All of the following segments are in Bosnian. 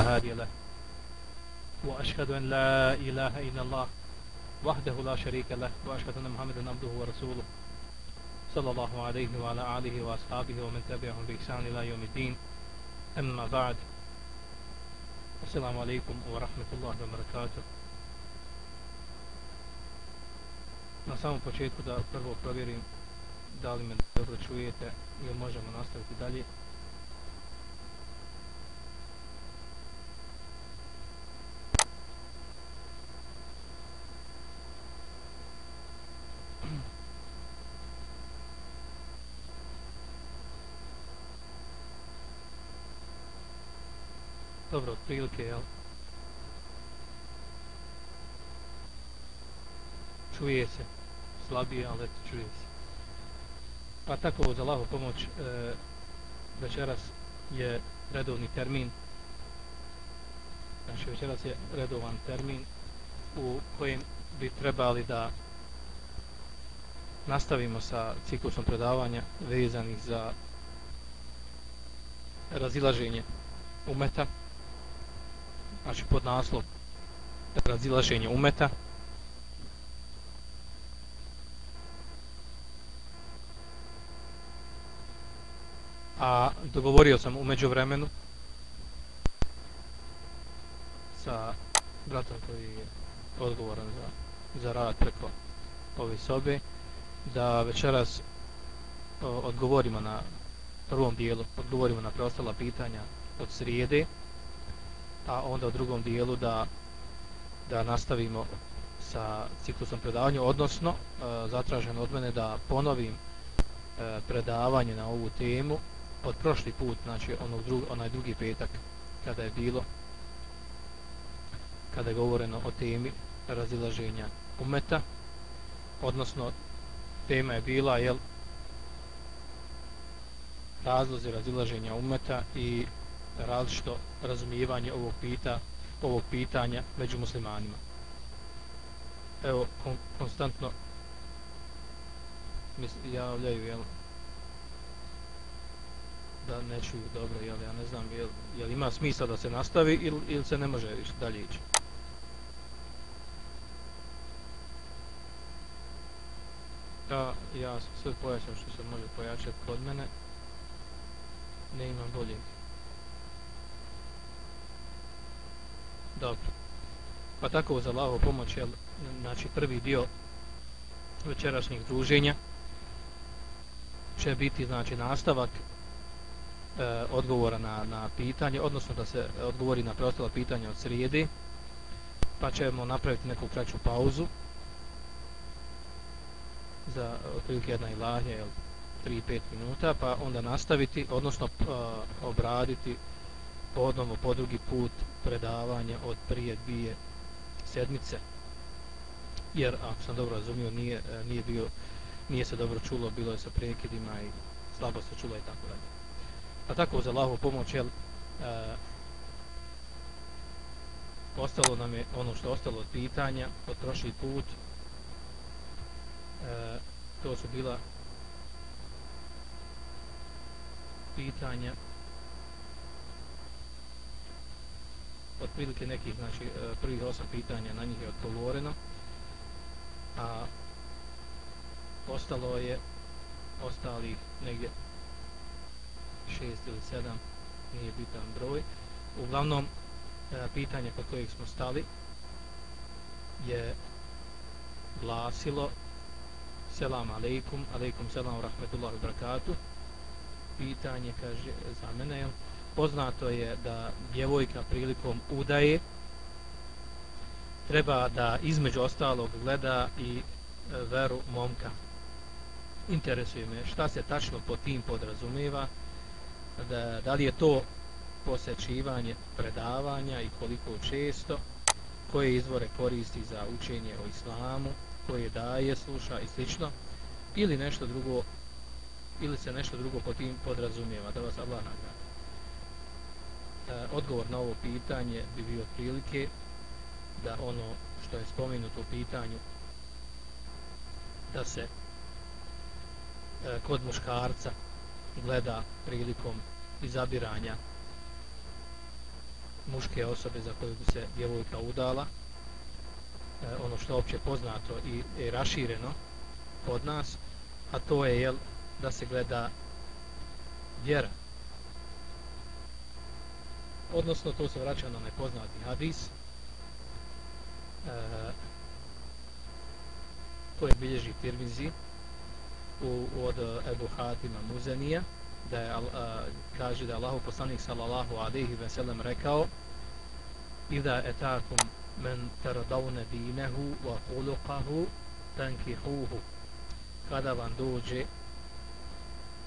هادي له وأشهد أن لا إله إلا الله وحده لا شريك له وأشهد أن محمدا عبده ورسوله. صلى الله عليه وعلى آله وأصحابه ومن تبعهم بإحسان إلى يوم الدين. أما بعد السلام عليكم ورحمة الله وبركاته. Na samom početku da prvo provjerim da li me dobro čujete ili možemo nastaviti dalje. Dobro, otprilike, jel? Čuje se. Slabije, ali eto, čuje se. Pa tako, za lahu pomoć, e, večeras je redovni termin. Znači, večeras je redovan termin u kojem bi trebali da nastavimo sa ciklusom predavanja vezanih za razilaženje umeta znači pod naslov razilaženje umeta. A dogovorio sam umeđu vremenu sa bratom koji je odgovoran za, za rad preko ove sobe da večeras o, odgovorimo na prvom dijelu odgovorimo na preostala pitanja od srijede a onda u drugom dijelu da da nastavimo sa ciklusom predavanja, odnosno e, zatraženo od mene da ponovim e, predavanje na ovu temu od prošli put, znači onog drug, onaj drugi petak kada je bilo kada je govoreno o temi razilaženja umeta odnosno tema je bila jel razlozi razilaženja umeta i različito razumijevanje ovog pita ovog pitanja među muslimanima. Evo kon, konstantno misli javljaju jel da ne čuju dobro, jel ja ne znam jel, jel ima smisla da se nastavi ili, ili se ne može više dalje ići. Ja, ja sve pojačam što se može pojačati kod mene. Ne imam boljeg. Dobro. Pa tako za lavo pomoć, jel, znači prvi dio večerašnjih druženja će biti znači nastavak e, odgovora na, na pitanje, odnosno da se odgovori na preostala pitanja od srijede, pa ćemo napraviti neku kraću pauzu za otprilike jedna ilahija, jel, 3-5 minuta, pa onda nastaviti, odnosno e, obraditi podnovo po drugi put predavanje od prije dvije sedmice. Jer ako sam dobro razumio nije, e, nije bio nije se dobro čulo bilo je sa prekidima i slabo se čulo i tako dalje. A tako za lahu pomoć jel, e, ostalo nam je ono što ostalo od pitanja od prošli put. E, to su bila pitanja otprilike nekih znači e, prvih osam pitanja na njih je odgovoreno a ostalo je ostali negdje šest ili sedam nije bitan broj. Uglavnom e, pitanje kod kojeg smo stali je glasilo selam aleikum aleikum selam rahmetullahi barakatuh pitanje kaže za mene je poznato je da djevojka prilikom udaje treba da između ostalog gleda i e, veru momka. Interesuje me šta se tačno po tim podrazumijeva, da, da li je to posjećivanje predavanja i koliko često, koje izvore koristi za učenje o islamu, koje daje, sluša i slično, ili nešto drugo, ili se nešto drugo po tim podrazumijeva, da vas Allah nagrada. Eh, odgovor na ovo pitanje bi bio otprilike da ono što je spomenuto u pitanju da se e, kod muškarca gleda prilikom izabiranja muške osobe za koju bi se djevojka udala. E, ono što je opće poznato i, i rašireno kod nas a to je jel, da se gleda vjera odnosno to se vraća na nepoznati hadis. E, koje bilježi Tirmizi u, od Ebu Hatima Muzenija da je, a, e, kaže da je Allahu poslanik sallallahu alaihi ve sellem rekao Ida etakum men teradavne dinehu wa kulukahu tankihuhu. Kada vam dođe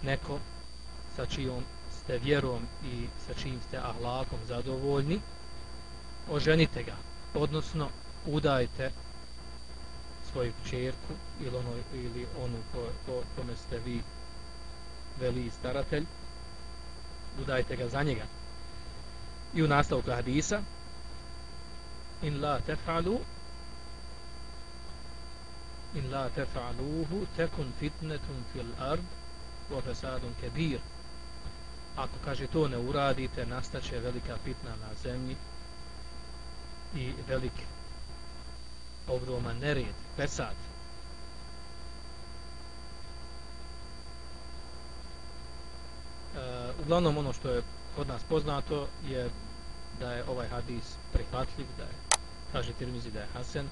neko sa čijom ste vjerom i sa čim ste ahlakom zadovoljni oženite ga odnosno udajte svoju čerku ili, ono, ili onu ko, ko, kome ste vi veli staratelj udajte ga za njega. I u nastavku hadisa in la tefalu in la tefaluhu tekun fitnetun fil ard wa fesadun kebir ako kaže to ne uradite nastaće velika fitna na zemlji i velik ogroman nered pesad. E, uglavnom ono što je kod nas poznato je da je ovaj hadis prihvatljiv, da je, kaže Tirmizi da je Hasan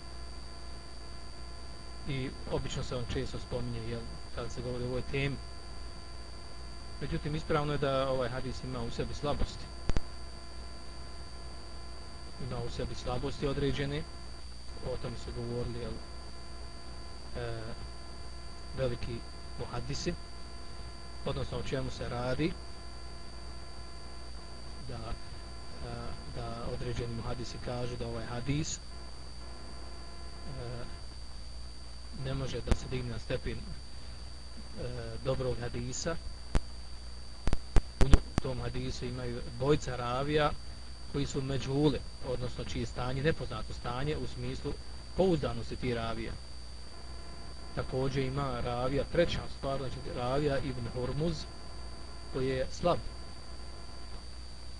i obično se on često spominje jel, kada se govori o ovoj temi. Međutim, ispravno je da ovaj hadis ima u sebi slabosti. Ima u sebi slabosti određene, o tome su govorili jel, e, veliki muhadisi, odnosno o čemu se radi da e, da određeni muhadisi kažu da ovaj hadis e, ne može da se digne na stepen e, dobrog hadisa tom hadisu imaju bojca ravija koji su međule, odnosno čije stanje nepoznato stanje u smislu pouzdanosti ti ravija također ima ravija, treća stvar, znači ravija ibn Hormuz, koji je slab.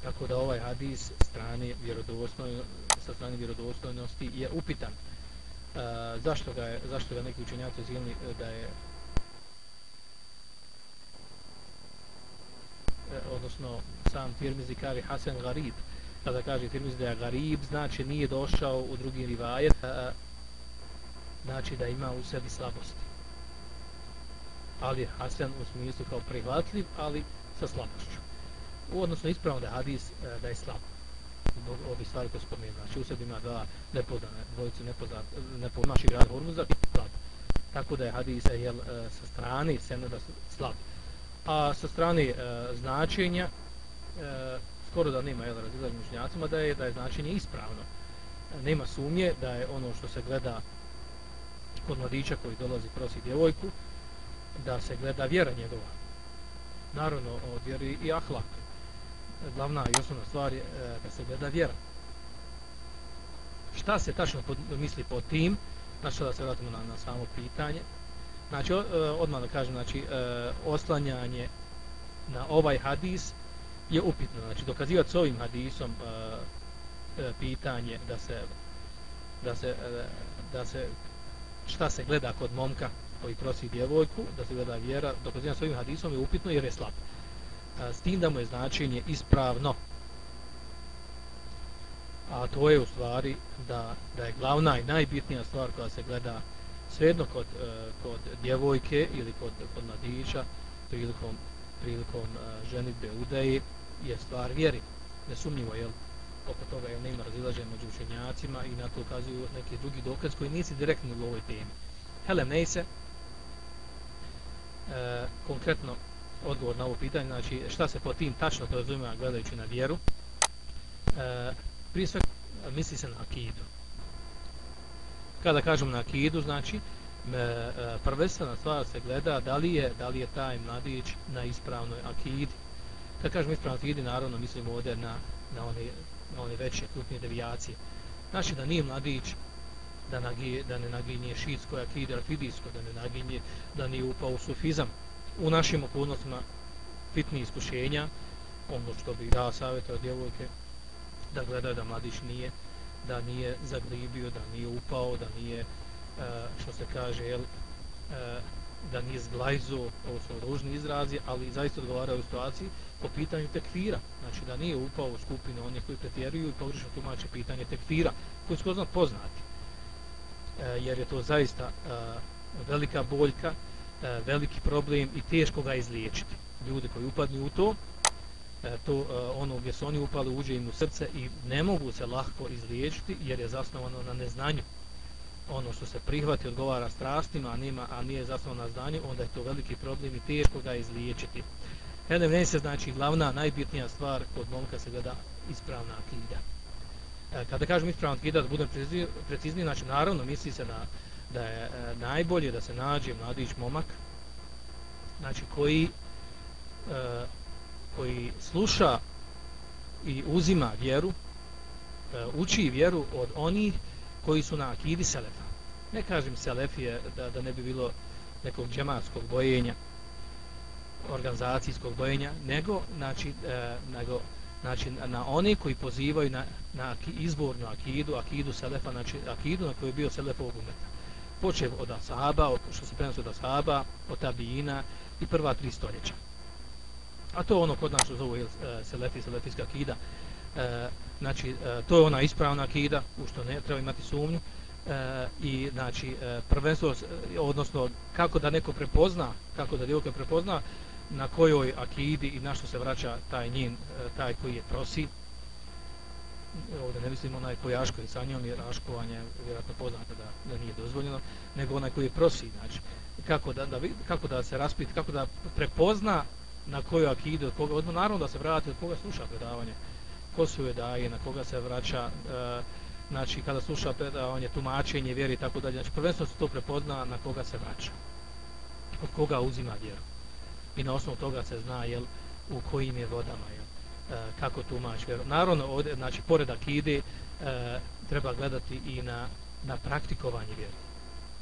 Tako da ovaj hadis strane sa strane vjerodostojnosti je upitan. E, zašto, ga je, zašto ga neki učenjaci zilni e, da je E, odnosno sam Tirmizi kaže Hasan Garib kada kaže Tirmizi da je Garib znači nije došao u drugi rivajet znači da ima u sebi slabosti. Ali je Hasan u smislu kao prihvatljiv, ali sa slabošću. U odnosno ispravno da je hadis e, da je slab. Zbog ovih stvari koje spomenu. Znači u sebi ima dva nepoznane, dvojicu nepoznane, nepoznane, grad Hormuza i slab. Tako da je hadis je, jel, e, sa strane sene da su slab. A sa strane e, značenja, e, skoro da nema jel, razilaženja učenjacima da je, da je značenje ispravno. Nema sumnje da je ono što se gleda kod mladića koji dolazi prosi djevojku da se gleda vjera njegova. Naravno od vjeri i ahlak. Glavna i osnovna stvar je e, da se gleda vjera. Šta se tačno pod, misli pod tim? Znači da se vratimo na, na samo pitanje znači e, odmah da kažem znači e, oslanjanje na ovaj hadis je upitno znači dokazivati s ovim hadisom e, pitanje da se da se da se šta se gleda kod momka koji prosi djevojku, da se gleda vjera, dokazina svojim hadisom je upitno jer je slab. S tim da mu je značenje ispravno. A to je u stvari da, da je glavna i najbitnija stvar koja se gleda svejedno kod, e, kod djevojke ili kod, kod mladića prilikom, prilikom e, ženitbe udeji je stvar vjeri. Nesumnjivo, jel? oko toga je nema razilaženja među učenjacima i na to ukazuju neki drugi dokaz koji nisi direktni u ovoj temi. Helem Neise, e, konkretno odgovor na ovo pitanje, znači šta se po tim tačno to razumije gledajući na vjeru, e, prije svega misli se na akidu. Kada kažemo na akidu, znači e, prvenstvena stvar se gleda da li je da li je taj mladić na ispravnoj akidi. Kad kažemo ispravnoj akidi, naravno mislimo ovdje na, na one na one veće krupnije devijacije. Znači da nije mladić da, nagi, da ne naginje šitsko, akidi, rafidijskoj, da ne naginje, da nije upao u sufizam. U našim okolnostima fitni iskušenja, ono što bi dao savjeta od djevojke, da gledaju da mladić nije da nije zagribio, da nije upao, da nije, e, što se kaže, jel, e, da nije zglajzo, ovo su ružni izrazi, ali zaista odgovaraju situaciji po pitanju tekfira. Znači da nije upao u skupinu onih koji pretjeruju i pogrešno tumače pitanje tekfira, koji su znat poznati. E, jer je to zaista e, velika boljka, veliki problem i teško ga izliječiti. Ljudi koji upadnu u to, E, to e, ono gdje su oni upali uđe im u srce i ne mogu se lahko izliječiti jer je zasnovano na neznanju. Ono što se prihvati odgovara strastima a, nima, a nije zasnovano na znanju onda je to veliki problem i teško ga izliječiti. Hele, ne se znači glavna, najbitnija stvar kod momka se gleda ispravna akida. E, kada kažem ispravna akida da budem precizni znači naravno misli se na, da je najbolje da se nađe mladić momak znači koji e, koji sluša i uzima vjeru, e, uči vjeru od onih koji su na akidi selefa. Ne kažem selefije da, da ne bi bilo nekog džematskog bojenja, organizacijskog bojenja, nego, znači, e, nego znači, na one koji pozivaju na, na izbornu akidu, akidu selefa, znači akidu na kojoj je bio selefovog umeta. Počev od Asaba, što se prenosi od Asaba, od Tabijina i prva tri stoljeća a to ono kod nas zovu uh, selefi, selefijska akida. Uh, znači, uh, to je ona ispravna akida, u što ne treba imati sumnju. Uh, I, znači, uh, prvenstvo, odnosno, kako da neko prepozna, kako da djevojka prepozna, na kojoj akidi i na što se vraća taj njen, uh, taj koji je prosi. Ovdje ne mislim onaj koji aško i sa njom, jer aškovanje vjerojatno poznato da, da nije dozvoljeno, nego onaj koji je prosi, znači, kako da, da, kako da se raspiti, kako da prepozna na koju akidu, koga, odmah naravno da se vrati, od koga sluša predavanje, ko su je daje, na koga se vraća, e, znači kada sluša predavanje, tumačenje, vjeri i tako dalje, znači prvenstveno se to prepozna na koga se vraća, od koga uzima vjeru. I na osnovu toga se zna jel, u kojim je vodama, jel, e, kako tumač vjeru. Naravno, ovdje, znači, pored akide, e, treba gledati i na, na praktikovanje vjeri.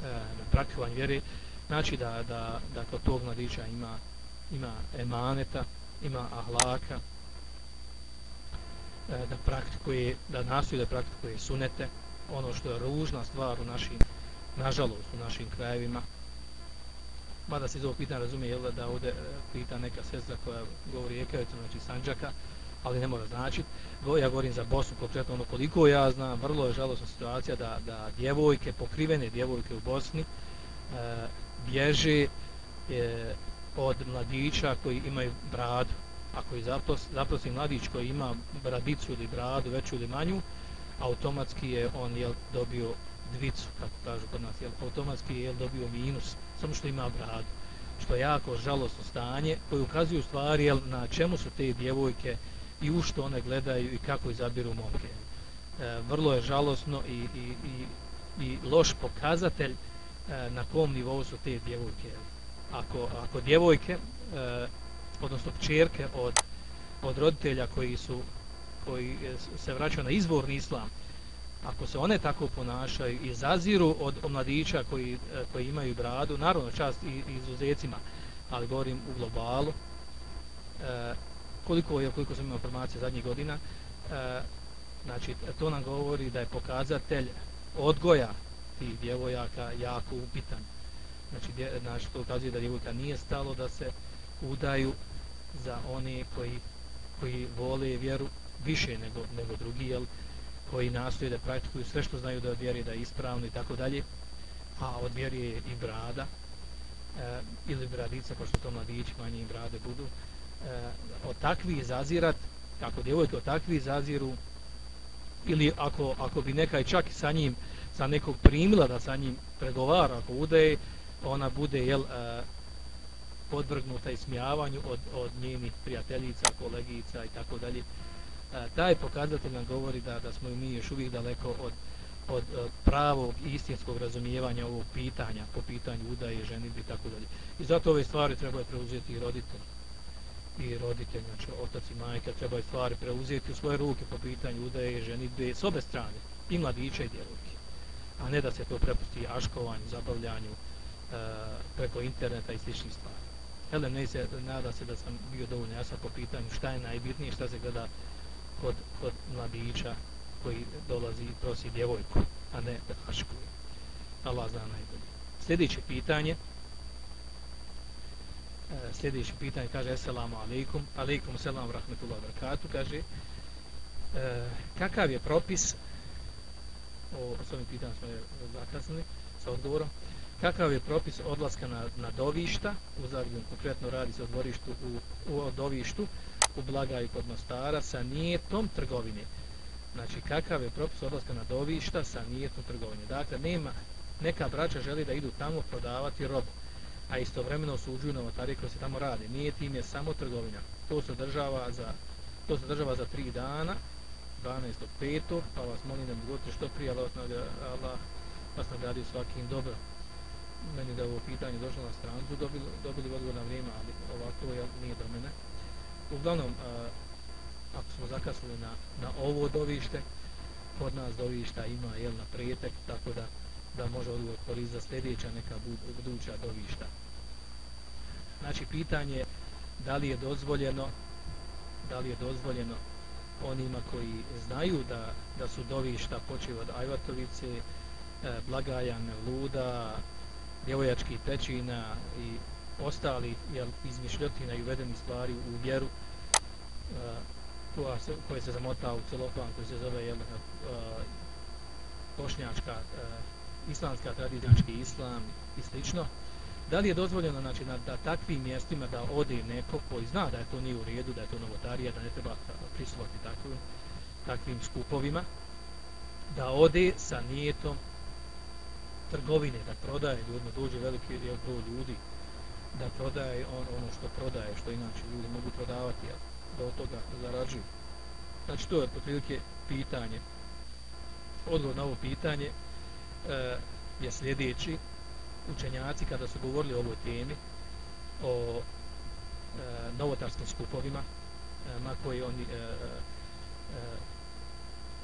E, na praktikovanje vjeri, znači da, da, da kod tog mladića ima ima emaneta, ima ahlaka, e, da praktikuje, da nastoji da praktikuje sunete, ono što je ružna stvar u našim, nažalost, u našim krajevima. Mada se iz ovog pitanja razumije, jel da ovdje e, pita neka sestra koja govori Ekavicu, znači Sanđaka, ali ne mora znači. Ja govorim za Bosnu, konkretno ono koliko ja znam, vrlo je žalostna situacija da, da djevojke, pokrivene djevojke u Bosni, e, bježe e, od mladića koji imaju bradu. Ako je zaprosi mladić koji ima bradicu ili bradu, veću ili manju, automatski je on jel, dobio dvicu, kako kažu kod nas, jel, automatski je dobio minus, samo što ima bradu. Što je jako žalostno stanje, koje ukazuju stvari jel, na čemu su te djevojke i u što one gledaju i kako izabiru momke. E, vrlo je žalostno i, i, i, i loš pokazatelj e, na kom nivou su te djevojke. Jel ako, ako djevojke, e, odnosno pčerke od, od roditelja koji su koji se vraćaju na izvorni islam, ako se one tako ponašaju i zaziru od mladića koji, e, koji imaju bradu, naravno čast i, i izuzecima, ali govorim u globalu, e, koliko je, koliko sam imao informacije zadnjih godina, e, znači to nam govori da je pokazatelj odgoja tih djevojaka jako upitan znači, dje, znači to ukazuje da djevojka nije stalo da se udaju za one koji, koji vole vjeru više nego, nego drugi, jel, koji nastoje da praktikuju sve što znaju da od vjeri da je ispravno i tako dalje, a od vjeri je i brada, e, ili bradica, pošto to mladići manje i brade budu, e, od takvih zazirat, kako djevojke od takvih zaziru, ili ako, ako bi nekaj čak sa njim, sa nekog primila da sa njim pregovara, ako udaje, ona bude jel uh, podvrgnuta ismijavanju od od njenih prijateljica, kolegica i tako dalje. E, taj pokazatelj nam govori da da smo mi još uvijek daleko od od, od pravog istinskog razumijevanja ovog pitanja po pitanju udaje, ženitbe i tako dalje. I zato ove stvari treba preuzeti i roditelji i roditelji, znači otac i majka treba stvari preuzeti u svoje ruke po pitanju udaje, ženitbe s obe strane, i mladića i djevojke. A ne da se to prepusti aškovanju, zabavljanju, E, preko interneta i sličnih stvari. Helen ne se nada se da sam bio dovoljno jasan po pitanju šta je najbitnije, šta se gleda kod, kod mladića koji dolazi i prosi djevojku, a ne da haškuje. Allah zna najbolje. Sljedeće pitanje, e, sljedeće pitanje kaže Assalamu alaikum, alaikum selam rahmetullahi wabarakatuh, kaže e, kakav je propis o, s ovim pitanjem smo je zakasnili sa odgovorom kakav je propis odlaska na, na dovišta? U Zagrebu konkretno radi se o dvorištu u, u dovištu u Blagaju kod Mostara sa nijetom trgovine. Znači kakav je propis odlaska na dovišta sa nijetom trgovine? Dakle nema neka braća želi da idu tamo prodavati robu a istovremeno osuđuju novotarije koji se tamo radi nije tim je samo trgovina. To se država za to se država za tri dana 12.5. pa vas molim da mi govorite što prije Allah, Allah vas nagradio svakim dobro meni da ovo pitanje došlo na strancu dobili, dobili odgovor na vrijeme ali ovako je, nije do mene. Uglavnom a, ako smo zakasnili na, na ovo dovište kod nas dovišta ima jel, na prijetek tako da da može odgovor koristiti za sljedeća neka buduća dovišta. Znači pitanje da li je dozvoljeno da li je dozvoljeno onima koji znaju da, da su dovišta počeo od Ajvatovice, e, Blagajane, Luda, djevojačkih pećina i ostali jel, izmišljotina i uvedeni stvari u vjeru e, koja se, koje se zamota u celofan koji se zove jel, e, bošnjačka islamska tradicionalni islam i slično. Da li je dozvoljeno znači, na da takvim mjestima da ode neko koji zna da je to nije u redu, da je to novotarija, da ne treba prisuvati takvim, takvim skupovima, da ode sa nijetom trgovine, da prodaje ljudima, dođe veliki jel, broj ljudi, da prodaje on, ono što prodaje, što inače ljudi mogu prodavati, jel, da od toga zarađuju. Znači, to je potprilike pitanje. Odgovor na ovo pitanje e, je sljedeći učenjaci kada su govorili o ovoj temi o e, novotarskim skupovima e, ma koji oni e, e,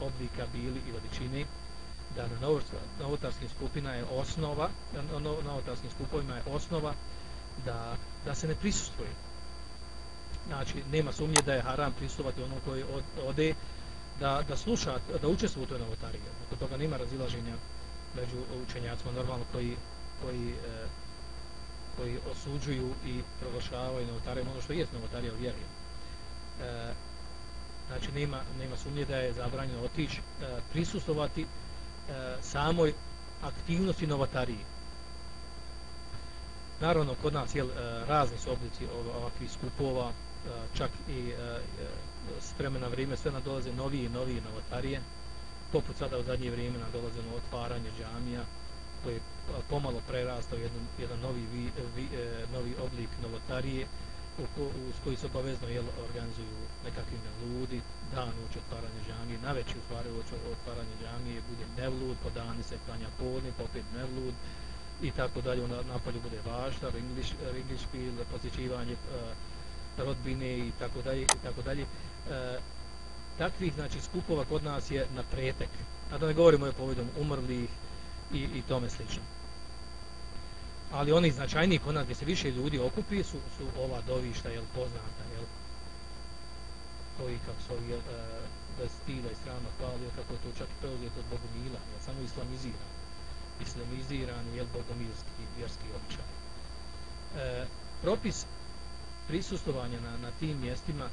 oblika bili i veličine, da na novotarskim skupina je osnova na novotarskim skupovima je osnova da, da se ne prisustuje znači nema sumnje da je haram prisustovati onom koji od, ode da, da sluša, da učestvuje u toj novotariji oko toga nema razilaženja među učenjacima normalno koji koji, e, koji osuđuju i proglašavaju novotarijom ono što je novotarija u vjeri. E, znači, nema, nema sumnje da je zabranjeno otići, e, prisustovati E, samoj aktivnosti novatarije. Naravno, kod nas je e, razni su oblici ovakvih skupova, e, čak i e, e s vremena vrijeme sve nadolaze novije i novije novotarije, poput sada u zadnje vrijeme nadolaze otvaranje džamija, koji je e, pomalo prerastao jedan, jedan novi, vi, vi, e, novi oblik novotarije u, ko, u, s koji se obavezno jel, organizuju nekakvi ljudi, dan uoči otvaranje džamije, na veći u stvari uoči otvaranje džamije bude nevlud, po dani se klanja podni, popet pa nevlud i tako dalje, na, napolju bude vašta, ringliš, ringlišpil, eh, posjećivanje uh, rodbine i tako dalje, i tako dalje. Uh, takvih, znači, skupova kod nas je na pretek, a da ne govorimo je povedom umrlih, i, i tome slično. Ali oni značajniji kod nas gdje se više ljudi okupi su, su ova dovišta, jel, poznata, jel, koji kako su ovi, uh, bez stila i srama hvalio, kako je to čak i preuzeto od Bogomila, jel, samo islamiziran, islamiziran, je bogomilski, vjerski običaj. E, propis prisustovanja na, na tim mjestima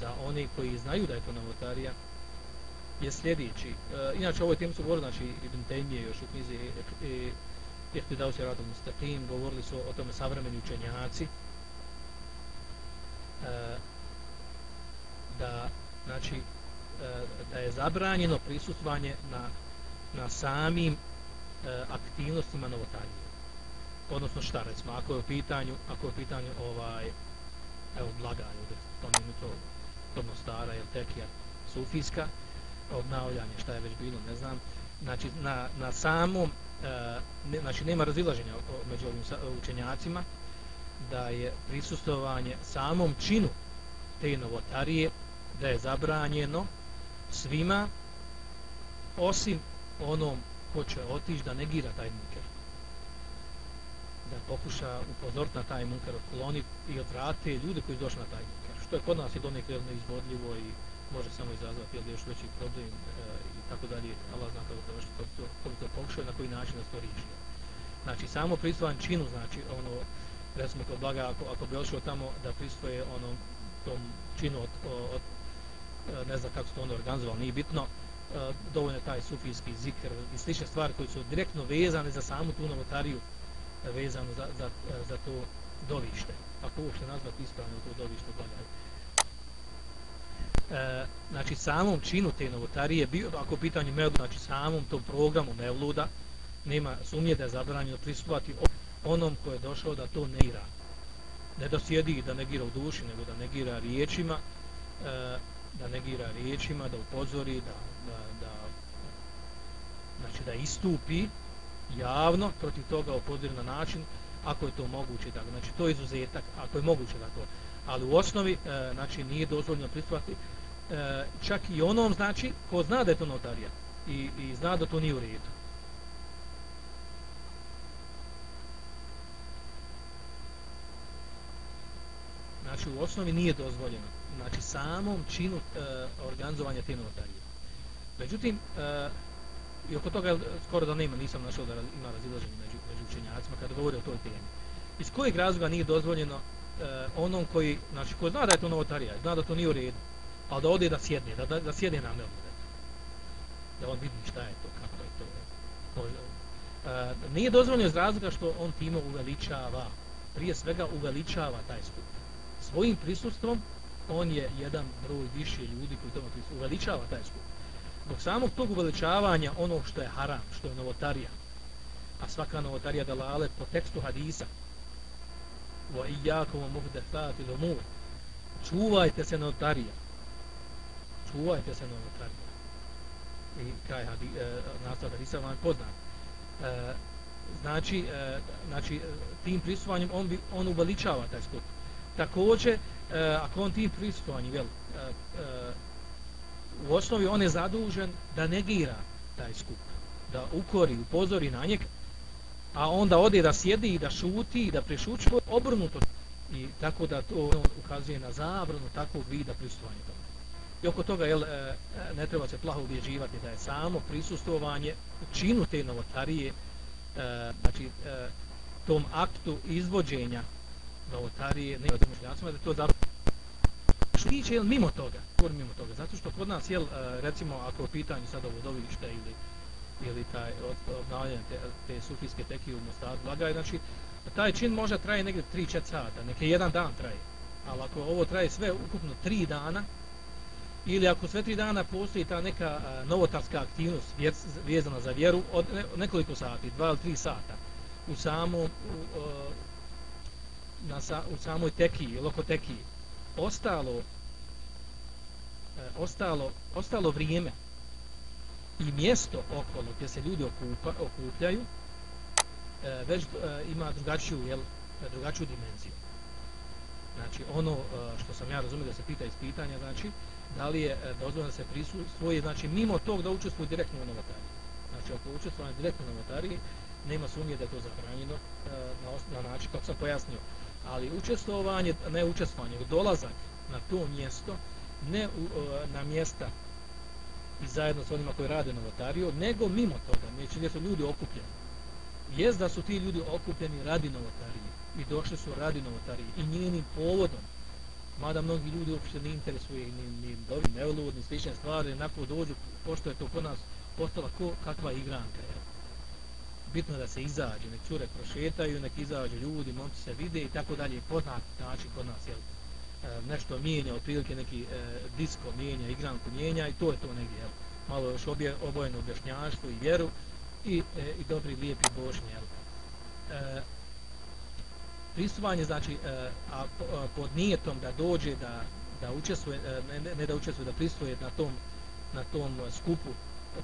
za one koji znaju da je to novotarija, je sljedeći. E, inače, ovoj temu su govorili, znači, Ibn Taymiye još u knjizi e, e, Ihtidao se radom Mustaqim, govorili su o tome savremeni učenjaci, e, da, znači, e, da je zabranjeno prisustvanje na, na samim e, aktivnostima novotarije. Odnosno šta, recimo, ako je u pitanju, ako je u pitanju ovaj, evo, blaganje, da spomenu to, to Mostara, jel, Tekija, Sufijska, obnavljanje, šta je već bilo, ne znam. Znači, na, na samom, e, ne, znači, nema razilaženja među ovim učenjacima da je prisustovanje samom činu te novotarije da je zabranjeno svima osim onom ko će otići da negira taj munker da pokuša upozoriti na taj munker otkloni i odvrati ljude koji su došli na taj munker što je kod nas i donekle neizvodljivo i može samo izazvati ili još veći problem e, i tako dalje. Allah zna kako to, to, to, to, pokušao na koji način da to riješi. Znači, samo pristovan činu, znači, ono, recimo kod blaga, ako, ako bi ošao tamo da pristoje onom tom činu od, od, E, ne znam kako su to onda organizovali, nije bitno, e, dovoljno je taj sufijski zikr i slične stvari koji su direktno vezane za samu tu novotariju, e, vezano za, za, za to dovište. Ako uopšte nazvati ispravno to dovište blaga. E, znači samom činu te novotarije, bio, ako pitanje Mevluda, znači samom tom programu Mevluda, nema sumnje da je zabranjeno pristupati onom ko je došao da to negira. Ne da sjedi i da negira u duši, nego da negira riječima, e, da negira riječima, da upozori, da, da, da, znači da istupi javno protiv toga upozori na način ako je to moguće tako. Znači to je izuzetak, ako je moguće tako. Ali u osnovi, e, znači nije dozvoljeno pristupati e, čak i onom, znači, ko zna da je to notarija i, i zna da to nije u redu. znači u osnovi nije dozvoljeno znači samom činu e, organizovanja te notarije. Međutim e, i oko toga skoro da nema nisam našao da ima razilaženje među, među učenjacima kada govore o toj temi. Iz kojeg razloga nije dozvoljeno e, onom koji znači ko zna da je to novotarija, zna da to nije u redu ali da ode da sjedne da, da, da sjedne na melu da on vidi šta je to kako je to e, nije dozvoljeno iz razloga što on time uveličava prije svega uveličava taj skup. Svojim prisustvom on je jedan broj više ljudi koji tome prisustuju. Uveličava taj skup. Dok samog tog uveličavanja ono što je haram, što je novotarija, a svaka novotarija dalale po tekstu hadisa wa iyyakum muhdathat al-umur čuvajte se novotarija čuvajte se novotarija i kraj hadi, e, nastav hadisa vam poznat e, znači, e, znači e, tim prisustovanjem on, bi, on uveličava taj skup takođe e, ako on tim pristupovanjem jel, e, e, u osnovi on je zadužen da negira taj skup da ukori, upozori na njeg a onda ode da sjedi i da šuti i da prešučuje obrnuto i tako da to on ukazuje na zabranu takvog vida prisustvovanja tome. I oko toga jel, e, e, ne treba se plaho ubježivati da je samo prisustovanje činu te novotarije e, znači tom aktu izvođenja novotarije, ne od mušljacima, da to zapravo što tiče jel, mimo toga, govorim mimo toga, zato što kod nas, jel, e, recimo, ako je pitanje sad vodovište ili, ili taj obnavljanje te, te sufijske teki u Mostaru, Blagaj, znači, taj čin možda traje negdje 3-4 sata, neke jedan dan traje, ali ako ovo traje sve ukupno 3 dana, ili ako sve 3 dana postoji ta neka a, novotarska aktivnost vezana za vjeru, od nekoliko sati, 2 ili 3 sata, u samom, u, e, na sa, u samoj tekiji, loko tekiji, ostalo, e, ostalo, ostalo vrijeme i mjesto okolo gdje se ljudi okupa, okupljaju, e, već e, ima drugačiju, jel, drugačiju dimenziju. Znači, ono što sam ja razumio da se pita iz pitanja, znači, da li je dozvoljeno da se prisustvoje, znači, mimo tog da učestvuje direktno u novotariji. Znači, ako učestvuje direktno u novotariji, nema sumnje da je to zabranjeno na, na način, kako sam pojasnio, ali učestvovanje, ne učestvovanje, dolazak na to mjesto, ne u, e, na mjesta i zajedno s onima koji rade novotariju, nego mimo toga, neće gdje su ljudi okupljeni. Jest da su ti ljudi okupljeni radi novotarije i došli su radi novotarije i njenim povodom, mada mnogi ljudi uopšte ne interesuje ni, ni dovi nevlud, ni slične stvari, nakon dođu, pošto je to kod nas postala ko, kakva igranka, jel? Bitno da se izađe, nek cure prošetaju, nek izađu ljudi, momci se vide i tako dalje, poznat način kod nas, jel, e, nešto mijenja, otprilike neki e, disko mijenja, igranku mijenja i to je to negdje, jel, malo još obje, obojeno objašnjaštvo i vjeru i, e, i dobri, lijepi božnji, jel. E, prisuvanje, znači, e, a, a e, pod nijetom da dođe, da, da učestvuje, e, ne, ne da učestvuje, da prisuje na tom, na tom skupu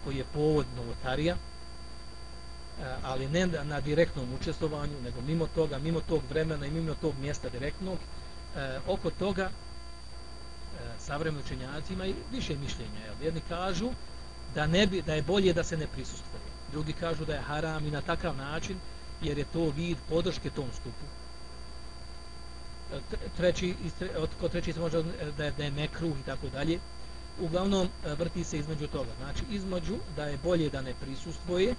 koji je povod novotarija, E, ali ne na direktnom učestvovanju, nego mimo toga, mimo tog vremena i mimo tog mjesta direktnog, e, oko toga e, savremeni učenjaci imaju više mišljenja. Jel? Jedni kažu da, ne bi, da je bolje da se ne prisustuje. Drugi kažu da je haram i na takav način, jer je to vid podrške tom skupu. Treći, od, kod treći se može da je, da je mekruh i tako dalje. uglavnom vrti se između toga. Znači, između da je bolje da ne prisustvuje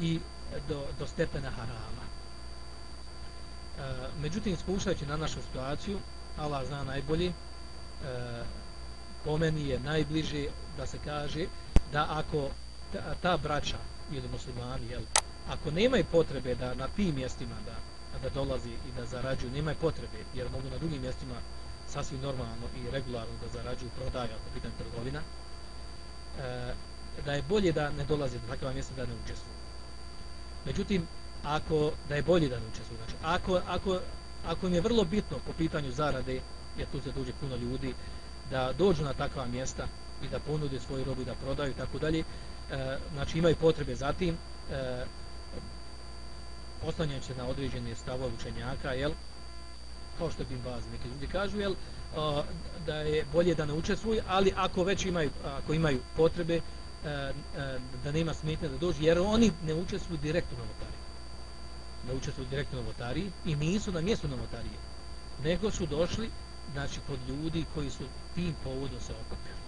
i do, do stepena harama. E, međutim, spuštajući na našu situaciju, Allah zna najbolje, e, po meni je najbliže da se kaže da ako ta, ta braća ili muslimani, jel, ako nemaju potrebe da na tim mjestima da, da dolazi i da zarađuju, nemaju potrebe, jer mogu na drugim mjestima sasvim normalno i regularno da zarađuju prodaju ako pitan trgovina, e, da je bolje da ne dolazi do takva mjesta da ne učestvuju. Međutim, ako da je bolji da učestvuje, znači, ako, ako, ako im je vrlo bitno po pitanju zarade, jer tu se dođe puno ljudi, da dođu na takva mjesta i da ponude svoju robu da prodaju i tako dalje, e, znači imaju potrebe za tim, e, oslanjaju se na određene stavove učenjaka, jel? kao što bin baz, neki ljudi kažu, jel? A, da je bolje da ne učestvuju, ali ako već imaju, ako imaju potrebe, E, e, da nema smetnje da dođu, jer oni ne učestvuju direktno na notariji. Ne učestvuju direktno na notariji i nisu na mjestu na notarije. Nego su došli, znači, kod ljudi koji su tim povodom se okupili.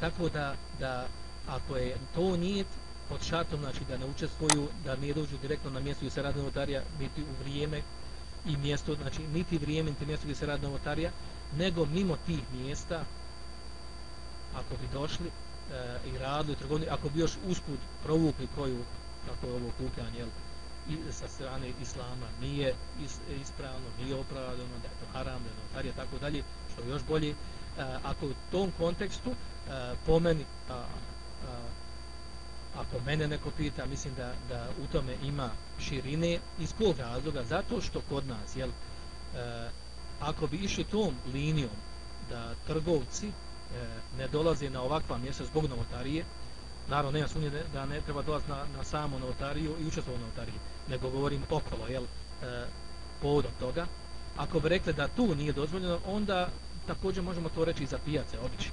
Tako da, da ako je to nijet, pod šartom, znači da ne učestvuju, da ne dođu direktno na mjesto gdje se radi notarija, niti u vrijeme i mjesto, znači niti vrijeme, niti mjesto gdje se radi notarija, nego mimo tih mjesta, ako bi došli e, i radili trgovini, ako bi još usput provukli koju, kako je ovo kukanje, jel, i sa strane islama nije is, ispravno, nije opravdano, da je to haram, da je notarija, tako dalje, što još bolje, e, ako u tom kontekstu, eh, e, pomeni, a, a, ako mene neko pita, mislim da, da u tome ima širine. Iz kog razloga? Zato što kod nas, jel, e, ako bi išli tom linijom da trgovci E, ne dolaze na ovakva mjesta zbog novotarije, naravno nema sumnje da ne treba dolaz na, na samu novotariju i učestvu novotarije, nego govorim okolo, jel, e, povodom toga. Ako bi rekli da tu nije dozvoljeno, onda također možemo to reći i za pijace, obične.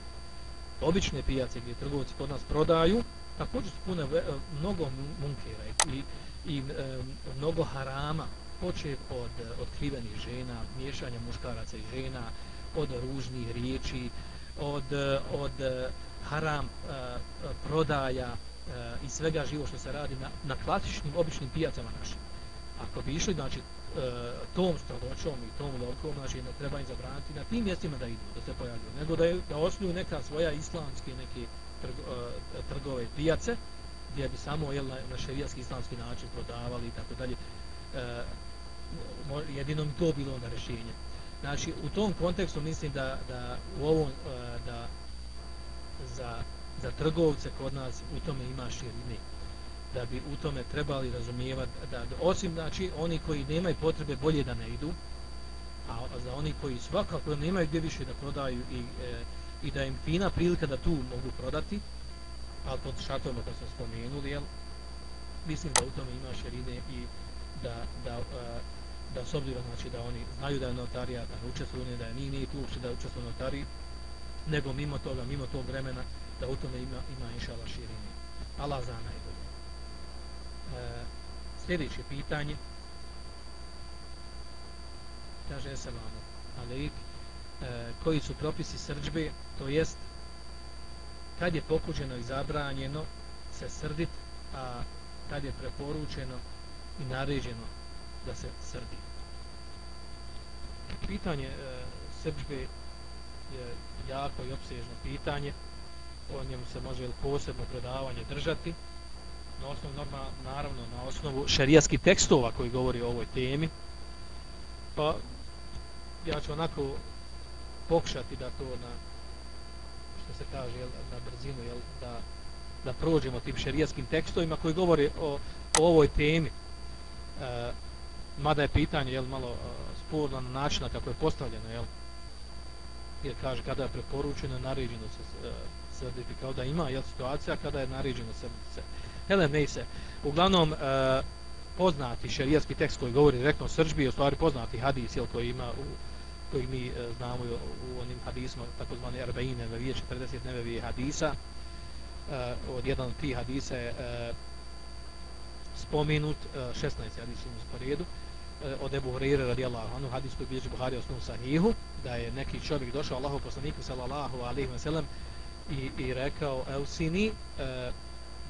Obične pijace gdje trgovci kod nas prodaju, također su pune ve, e, mnogo munkera i, i e, mnogo harama počev od e, otkrivenih žena, miješanja muškaraca i žena, od ružnih riječi, od, od haram e, prodaja e, i svega živo što se radi na, na klasičnim, običnim pijacama našim. Ako bi išli, znači, e, tom strogoćom i tom lovkom, znači, ne treba im zabraniti na tim mjestima da idu, da se pojavljuju, nego da, da osnuju neka svoja islamske, neke trg, trgove pijace gdje bi samo jel, na, na šerijski islamski način prodavali i tako dalje E, jedino mi to bilo onda rešenje znači u tom kontekstu mislim da, da u ovom e, da za, za trgovce kod nas u tome ima širine da bi u tome trebali razumijevati da, da osim znači oni koji nemaju potrebe bolje da ne idu a za oni koji svakako nemaju gdje više da prodaju i e, i da im fina prilika da tu mogu prodati, ali pod šatovima koje smo spomenuli, jel, mislim da u tome ima širine i da, da, e, da s obzirom znači, da oni znaju da je notarija, da ne učestvuju, da je nije, nije tu uopšte da učestvuju notariji, nego mimo toga, mimo tog vremena, da u tome ima, ima inšala širine. Allah zna najbolje. E, sljedeće pitanje, kaže se vam, e, koji su propisi srđbe, to jest kad je pokuđeno i zabranjeno se srdit, a kad je preporučeno i naređeno da se srdi. Pitanje e, srđbe je jako i opsežno pitanje, o njemu se može posebno predavanje držati, na osnovu norma, naravno na osnovu šarijaskih tekstova koji govori o ovoj temi, pa ja ću onako pokušati da to na što se kaže jel, na brzinu jel, da, da prođemo tim šerijskim tekstovima koji govori o, o ovoj temi. E, mada je pitanje jel, malo sporno na način kako je postavljeno jel, jer kaže kada je preporučeno naređeno se e, sertifikat da ima jel, situacija kada je naređeno srditi se hele ne se. Uglavnom e, poznati šerijski tekst koji govori direktno o sržbi je u stvari poznati hadis jel, koji ima u koji mi e, znamo u, u onim hadisma, takozvani Arbaine, nevije 40 nevevi hadisa. E, od jedan od tih hadisa je e, spomenut e, 16 hadisa u sporedu, Eh, od Ebu Hurire radijallahu anhu hadis koji bilježi Buhari osnovu sahihu da je neki čovjek došao Allahu poslaniku sallallahu alaihi ve sellem i i rekao Eusini e, eh,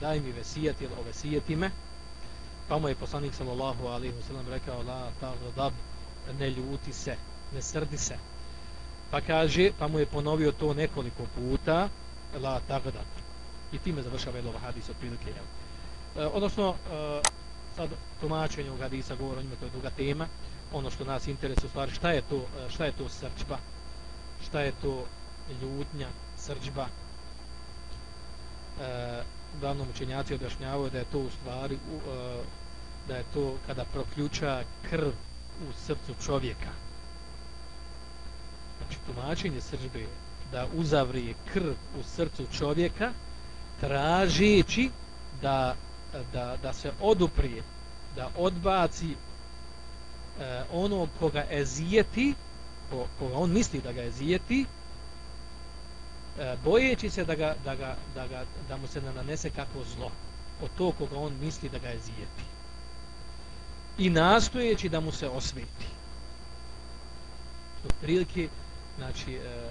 daj mi vesijet ili ovesijeti me. Pa mu je poslanik sallallahu alaihi ve sellem rekao la tagdab, ne ljuti se ne srdi se. Pa kaže pa mu je ponovio to nekoliko puta la tagdab. i time završava ovaj hadis otprilike jel. E, odnosno e, sad tumačenje ovog hadisa govor o njima, to je druga tema. Ono što nas interesuje, stvari, šta je to, e, šta je to srđba, šta je to ljutnja, srđba. E, uglavnom učenjaci objašnjavaju da je to u stvari, u, e, da je to kada proključa krv u srcu čovjeka. Znači, tumačenje srđbe da uzavrije krv u srcu čovjeka, tražeći da da, da se oduprije, da odbaci e, ono koga ezijeti, ko, koga on misli da ga ezijeti, e, bojeći se da, ga, da, ga, da, ga, da mu se ne nanese kako zlo od to koga on misli da ga ezijeti. I nastojeći da mu se osveti. Od prilike, znači, e,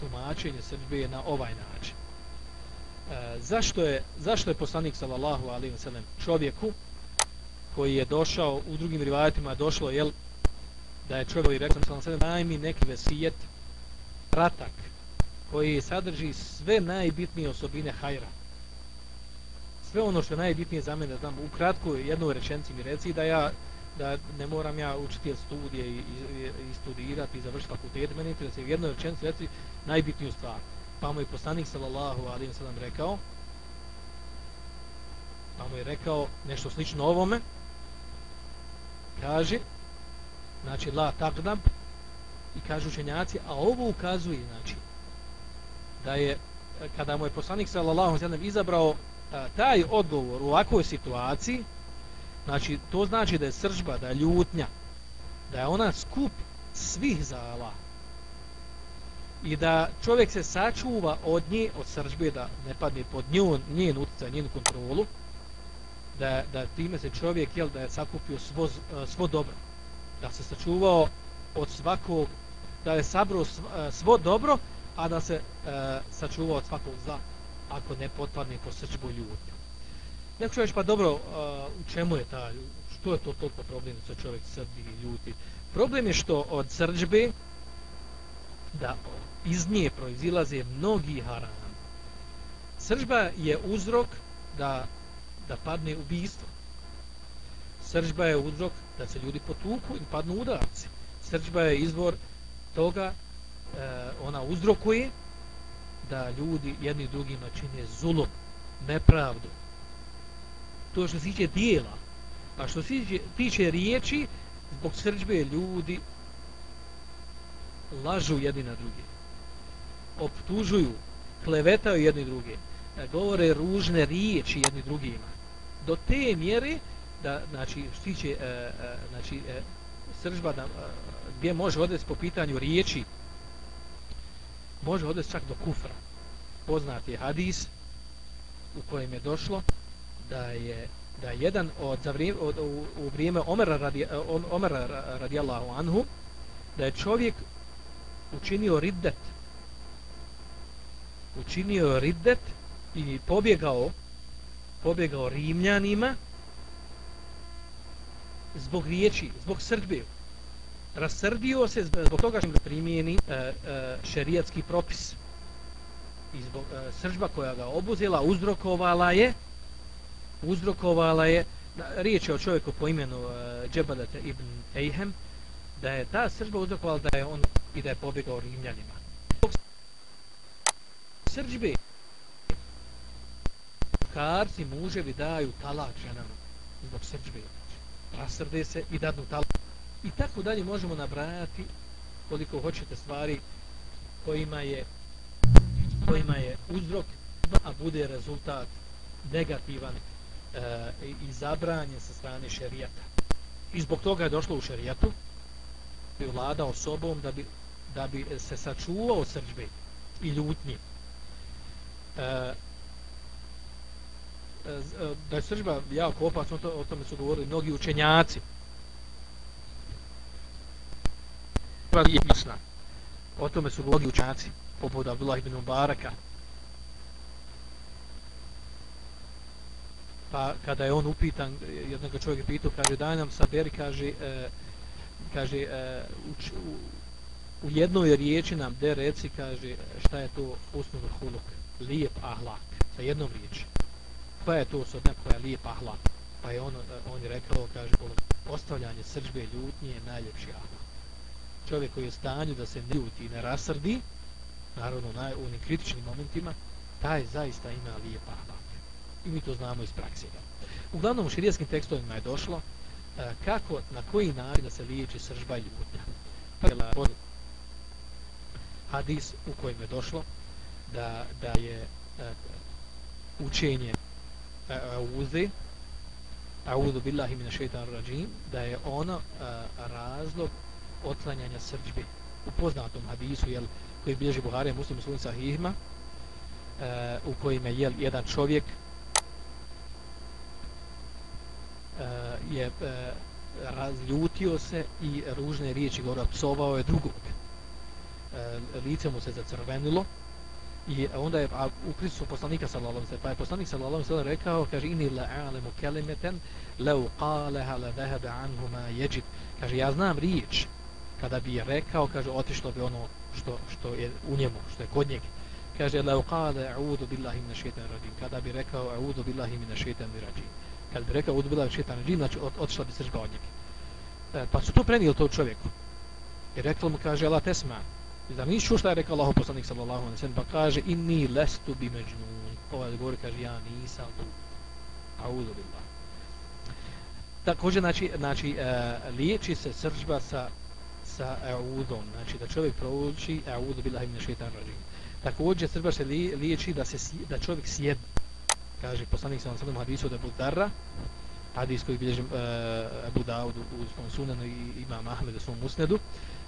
tumačenje srđbe je na ovaj način. E, zašto je zašto je poslanik sallallahu alejhi ve sellem čovjeku koji je došao u drugim rivajetima došlo jel da je čovjek rekao sallallahu alejhi ve sellem daj mi neki vesijet pratak koji sadrži sve najbitnije osobine hajra. Sve ono što je najbitnije za mene da znam. Ukratko jednu rečenicu mi reci da ja da ne moram ja učiti studije i, i, i studirati i završiti fakultet. Meni interesuje jednu rečenicu reci najbitniju stvar pa mu je poslanik sallallahu alaihi wa sallam rekao pa mu je rekao nešto slično ovome. Kaže znači la takdab i kažu učenjaci a ovo ukazuje znači da je kada mu je poslanik sallallahu alaihi wa sallam izabrao a, taj odgovor u ovakvoj situaciji znači to znači da je sržba da je ljutnja da je ona skup svih zala i da čovjek se sačuva od nje, od sržbe, da ne padne pod nju, njen utjecaj, njenu kontrolu, da, da time se čovjek, jel, da je sakupio svo, svo dobro, da se sačuvao od svakog, da je sabro e, svo dobro, a da se e, sačuvao od svakog zla, ako ne potpadne po srđbu ljudi. Neko čovjek, pa dobro, uh, u čemu je ta, što je to toliko problem da se čovjek srdi i ljuti? Problem je što od srđbe, da iz nje proizilaze mnogi haram. Sržba je uzrok da, da padne ubijstvo. Sržba je uzrok da se ljudi potuku i padnu udarci. Sržba je izvor toga, e, ona uzrokuje da ljudi jedni drugima čine zulom, nepravdu. To što se tiče dijela, a što se tiče, tiče riječi, zbog srđbe ljudi lažu jedni na druge. optužuju, klevetaju jedni druge, e, govore ružne riječi jedni drugima. Do te mjere da znači štiće e, e, znači e, sržba da, e, gdje može odvesti po pitanju riječi može odvesti čak do kufra. Poznat je hadis u kojem je došlo da je da jedan od za vrijeme od, u, u vrijeme Omera radi e, Omera radijallahu anhu da je čovjek učinio riddet učinio riddet i pobjegao pobjegao Rimljanima zbog riječi, zbog srdbe. Rasrdio se zbog toga što primijeni e, e, šerijatski propis. I zbog e, sržba koja ga obuzela, uzrokovala je uzrokovala je riječ je o čovjeku po imenu e, Džebadete ibn Ejhem da je ta sržba uzrokovala da je on i da je pobjegao Rimljanima. Srđbe muškarci muževi daju talak ženama zbog srđbe rasrde se i dadnu talak. I tako dalje možemo nabrajati koliko hoćete stvari kojima je kojima je uzrok a bude rezultat negativan e, i zabranjen sa strane šerijata. I zbog toga je došlo u šerijatu bi vladao sobom da bi, da bi se sačuvao srđbe i ljutnje E, e, e da je sržba jako opasna, o tome su govorili mnogi učenjaci. je jasna. O tome su govorili učenjaci, poput Abdullah ibn Mubaraka. Pa kada je on upitan, jednog čovjek pitao, kaže, daj nam saberi, kaže, e, kaže, e, uč, u, u jednoj riječi nam de reci, kaže, šta je to usnul huluk, lijep ahlak, sa jednom riječi. Pa je to osobna koja je lijep ahlak. Pa je on, on je rekao, kaže, ono, ostavljanje srđbe ljutnje je najljepši ahlak. Čovjek koji je u stanju da se ne ljuti i ne rasrdi, naravno naj, u onim kritičnim momentima, taj zaista ima lijep ahlak. I mi to znamo iz prakse. Uglavnom, u širijskim tekstovima je došlo e, kako, na koji način da se liječi sržba i ljutnja. Pa je hadis u kojem je došlo da, da je e, učenje e, auzi auzu billahi mina šeitan rađim da je ono a, razlog otklanjanja srđbi u poznatom hadisu jel, koji bilježi Buharija muslim u svojim sahihima e, u kojima je jedan čovjek a, je a, razljutio se i ružne riječi govorio, psovao je drugog. E, lice mu se zacrvenilo I onda je a u Kristu poslanika sallallahu alejhi ve sellem, pa je poslanik sallallahu alejhi ve sellem rekao, kaže inni la a'lamu kalimatan law qalaha la dhahaba anhu ma yajid. Kaže ja znam riječ kada bi je rekao, kaže otišlo bi ono što što je u njemu, što je kod njega. Kaže la qala a'udhu billahi minash shaitanir rajim. Kada bi rekao a'udhu billahi minash shaitanir rajim. Kad bi rekao a'udhu billahi minash shaitanir rajim, znači otišla bi sržba od njega. E, pa su to prenijeli to čovjeku. I rekao mu kaže Allah tesma, I da nisi čuo šta je rekao Allah poslanik sallallahu alaihi sallam, pa kaže inni lestu bi međnun. Ovaj govori kaže ja nisam lud. Audu billah. Također, znači, znači e, liječi se sržba sa, sa audom, Znači da čovjek prouči audu billah ibn šeitan rađim. Također, sržba se li, liječi da, se, da čovjek sjedne. Kaže poslanik sallallahu alaihi sallam hadisu od Abu Darra. Hadis koji bilježi uh, Abu Dawud u svom sunanu i imam Ahmed u svom musnedu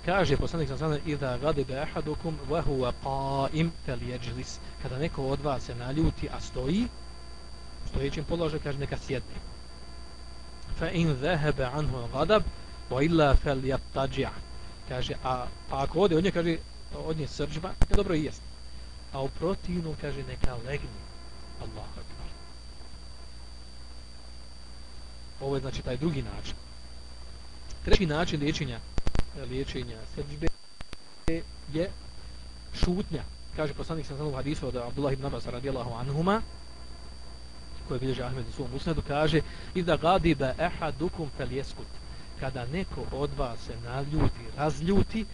kaže poslanik sa sanem idha ghadiba ahadukum wa huwa qa'im falyajlis. Kada neko od vas se naljuti a stoji u stojećem položaju, kaže neka sjedne. Fa in dhahaba anhu ghadab wa illa falyattaji' kaže a pa ako ode od nje, kaže od nje srđba, je dobro jest a u protivnom kaže neka legne. Allah akbar. Ovo je znači taj drugi način. Treći način liječenja liječenja srđbe je šutnja. Kaže poslanik sam u hadisu od Abdullah ibn Abbas radijallahu anhuma koji bilježe Ahmed u svom usnedu, kaže Ida gadiba ehadukum fel jeskut kada neko od vas se naljuti, razljuti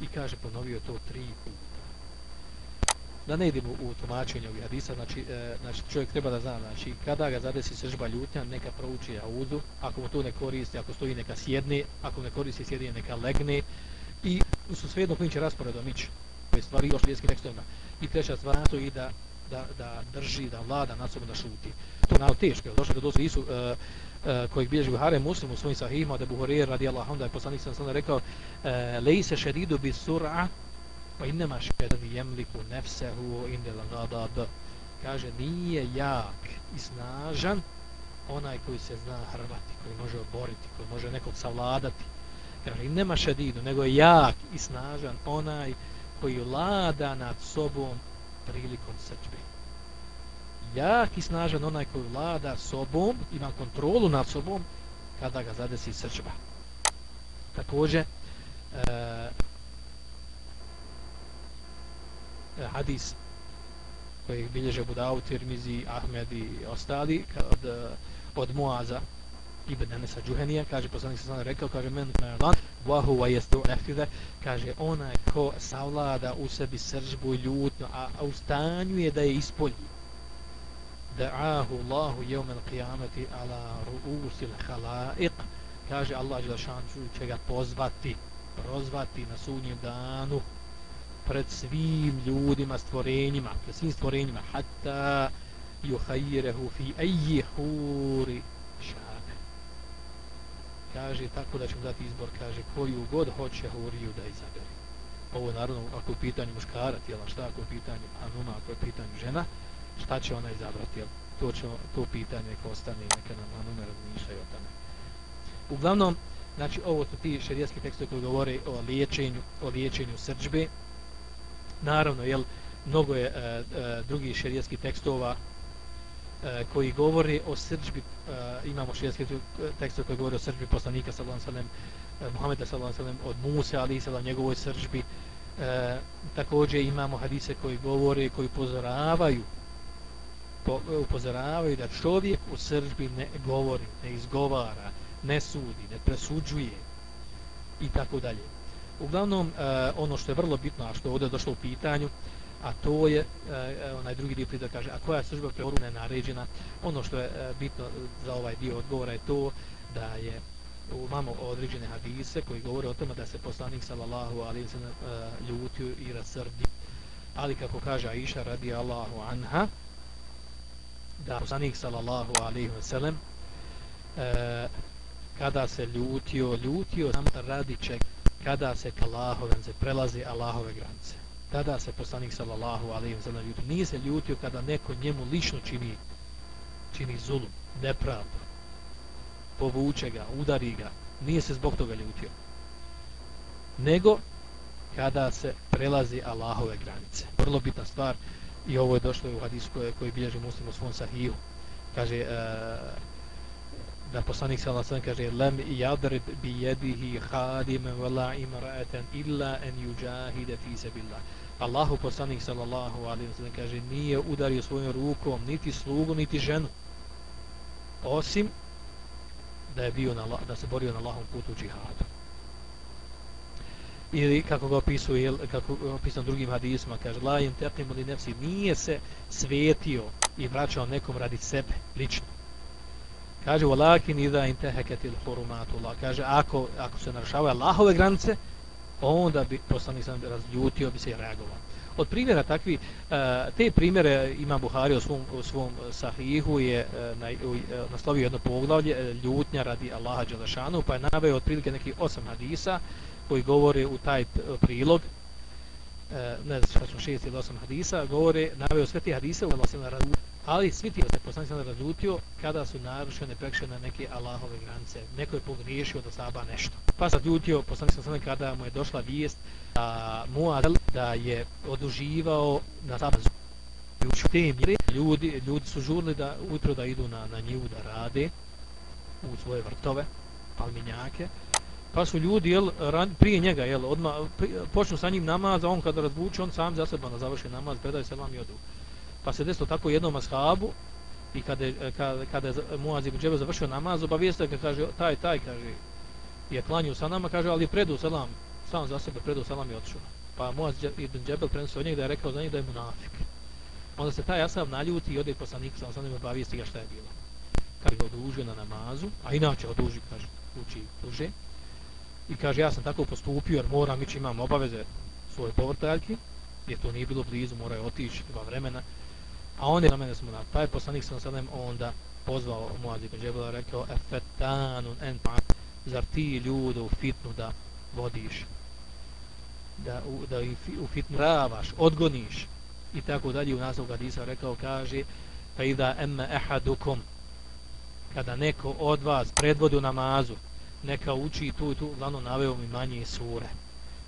i kaže ponovio to tri puta. Da ne idemo u tumačenje ovih hadisa, znači, e, znači čovjek treba da zna, znači kada ga zadesi sržba ljutnja, neka prouči audu, ako mu to ne koristi, ako stoji neka sjedne, ako ne koristi sjedne, neka legne i su sve jedno kojim će rasporedom ići, koje stvari još lijeskim tekstovima. I treća stvar to i da, da, da drži, da vlada nad sobom da šuti. To je naravno teško, je došlo do dosu Isu, e, uh, kojeg bilježi Buhare Hare Muslim u svojim sahihima, da Buhorir radi Allah, onda je poslanik sam sam rekao, e, lej se šedidu bi sur'a, pa innema šedan jemliku nefsehu indel gadab kaže nije jak i snažan onaj koji se zna hrvati koji može oboriti, koji može nekog savladati. Kaže nema šedidu nego je jak i snažan onaj koji vlada nad sobom prilikom srđbe jak i snažan onaj koji vlada sobom ima kontrolu nad sobom kada ga zadesi srđba također e, E, hadis koji bilježe Budavu, Tirmizi, Ahmed i ostali od, e, od Muaza Ibn Anesa Džuhenija, kaže poslanik se sada rekao, kaže men lan, vahu wa jestu nefide, kaže onaj ko savlada u sebi sržbu i ljutno, a, a u stanju je da je ispolji. Da'ahu Allahu jevmen qiyamati ala ru'usil halaiq, kaže Allah Đelšan će ga pozvati, prozvati na sunnjem danu, pred svim ljudima, stvorenjima, pred svim stvorenjima, hatta yuhayyiruhu fi ayyi huri šane. Kaže, tako da će mu dati izbor, kaže, koju god hoće huriju da izabere. Ovo naravno, ako je u pitanju muškara tijela, šta ako je u pitanju anuma, ako je u pitanju žena, šta će ona izabrati, jel? To, će, to pitanje neka ostane, neka nam anume razmišljaju o tome. Uglavnom, Znači, ovo su ti šerijetski tekstovi koji govore o liječenju, o liječenju srđbe. Naravno, jel, mnogo je e, e, drugih šerijatskih tekstova e, koji govore o srđbi, e, imamo šerijetski e, tekstove koji govori o srđbi poslanika, sallam sallam, e, Muhammeda, sallam sallam, od Musa, ali sallam, njegovoj srđbi. E, također imamo hadise koji govore, koji upozoravaju po, e, upozoravaju da čovjek u srđbi ne govori, ne izgovara, ne sudi, ne presuđuje i tako dalje. Uglavnom, e, ono što je vrlo bitno, a što je ovdje došlo u pitanju, a to je, e, e onaj drugi dio prida kaže, a koja je sržba preoru naređena, ono što je e, bitno za ovaj dio odgovora je to da je imamo određene hadise koji govore o tome da se poslanik sallallahu alaihi sallam e, ljutio i rasrdi. Ali kako kaže Aisha radi Allahu anha, da poslanik sallallahu alaihi sallam e, kada se ljutio, ljutio sam radi čega kada se kalahove se prelazi Allahove granice. Tada se poslanik sallallahu alaihi sallam ljutio. Nije se ljutio kada neko njemu lično čini, čini zulum, nepravdu povuče ga, udari ga, nije se zbog toga ljutio. Nego kada se prelazi Allahove granice. Vrlo bitna stvar i ovo je došlo u hadisu koji bilježi muslim u svom sahiju. Kaže uh, da poslanik sallallahu alejhi kaže lem yadrib bi yadihi khadiman wala imra'atan illa an yujahida fi sabilillah. Allahu poslanik sallallahu alejhi ve sellem kaže nije udario svojom rukom niti slugu niti ženu osim da je bio na da se borio na Allahom putu u džihadu. Ili kako ga opisuje, kako opisan drugim hadisima kaže la yantaqimu li nafsi, nije se svetio i vraćao nekom radi sebe, lično. Kaže walakin idha intahakat al-hurumat Kaže ako ako se narušavaju Allahove granice, onda bi poslanik sam razljutio bi se i reagovao. Od primjera takvi e, te primjere ima Buhari u svom, u svom sahihu je e, na, uh, e, naslovio jedno poglavlje ljutnja radi Allaha Đelešanu pa je naveo otprilike neki osam hadisa koji govore u taj prilog. E, ne znam šta smo šest ili osam hadisa govore, naveo sve te hadise ali svi ti se poslanik sam razljutio kada su narušene prekšene neke Allahove granice. Neko je pogriješio da saba nešto. Pa se ljutio poslanik sam kada mu je došla vijest da Muadel da je oduživao na sabazu u tem ljudi, ljudi su žurli da utro da idu na, na njivu da rade u svoje vrtove palminjake pa su ljudi jel, ran, prije njega jel, odma, pri, počnu sa njim namaz a on kada razvuče, on sam za sebe na završi namaz predaju selam i odu pa se desilo tako jednom ashabu i kada, kada, kada je Muaz ibn Džebel završio namaz obavijestio ga kaže taj taj kaže je klanio sa nama kaže ali predu selam sam za sebe predu selam i otišao. Pa Muaz ibn Džebel prenosio od njega da je rekao za njega da je munafik. Onda se taj ashab naljuti i ode poslanik sa osanem obavijesti ga šta je bilo. Kad ga odužio na namazu, a inače oduži, kaže, uči duže, i kaže ja sam tako postupio jer moram ići, imam obaveze svoje povrtaljke, jer to nije bilo blizu, moraju otići dva vremena, a on je na mene smo na taj poslanik sam sadem onda pozvao Muaz ibn Džebel rekao, efetanun en pa- zar ti ljudu fitnu da vodiš? Da u, da u fitnu ravaš, odgoniš? I tako dalje u naslov hadisa rekao kaže pa i da emme ehadukum kada neko od vas predvodi u namazu neka uči tu i tu uglavnom naveo mi manje sure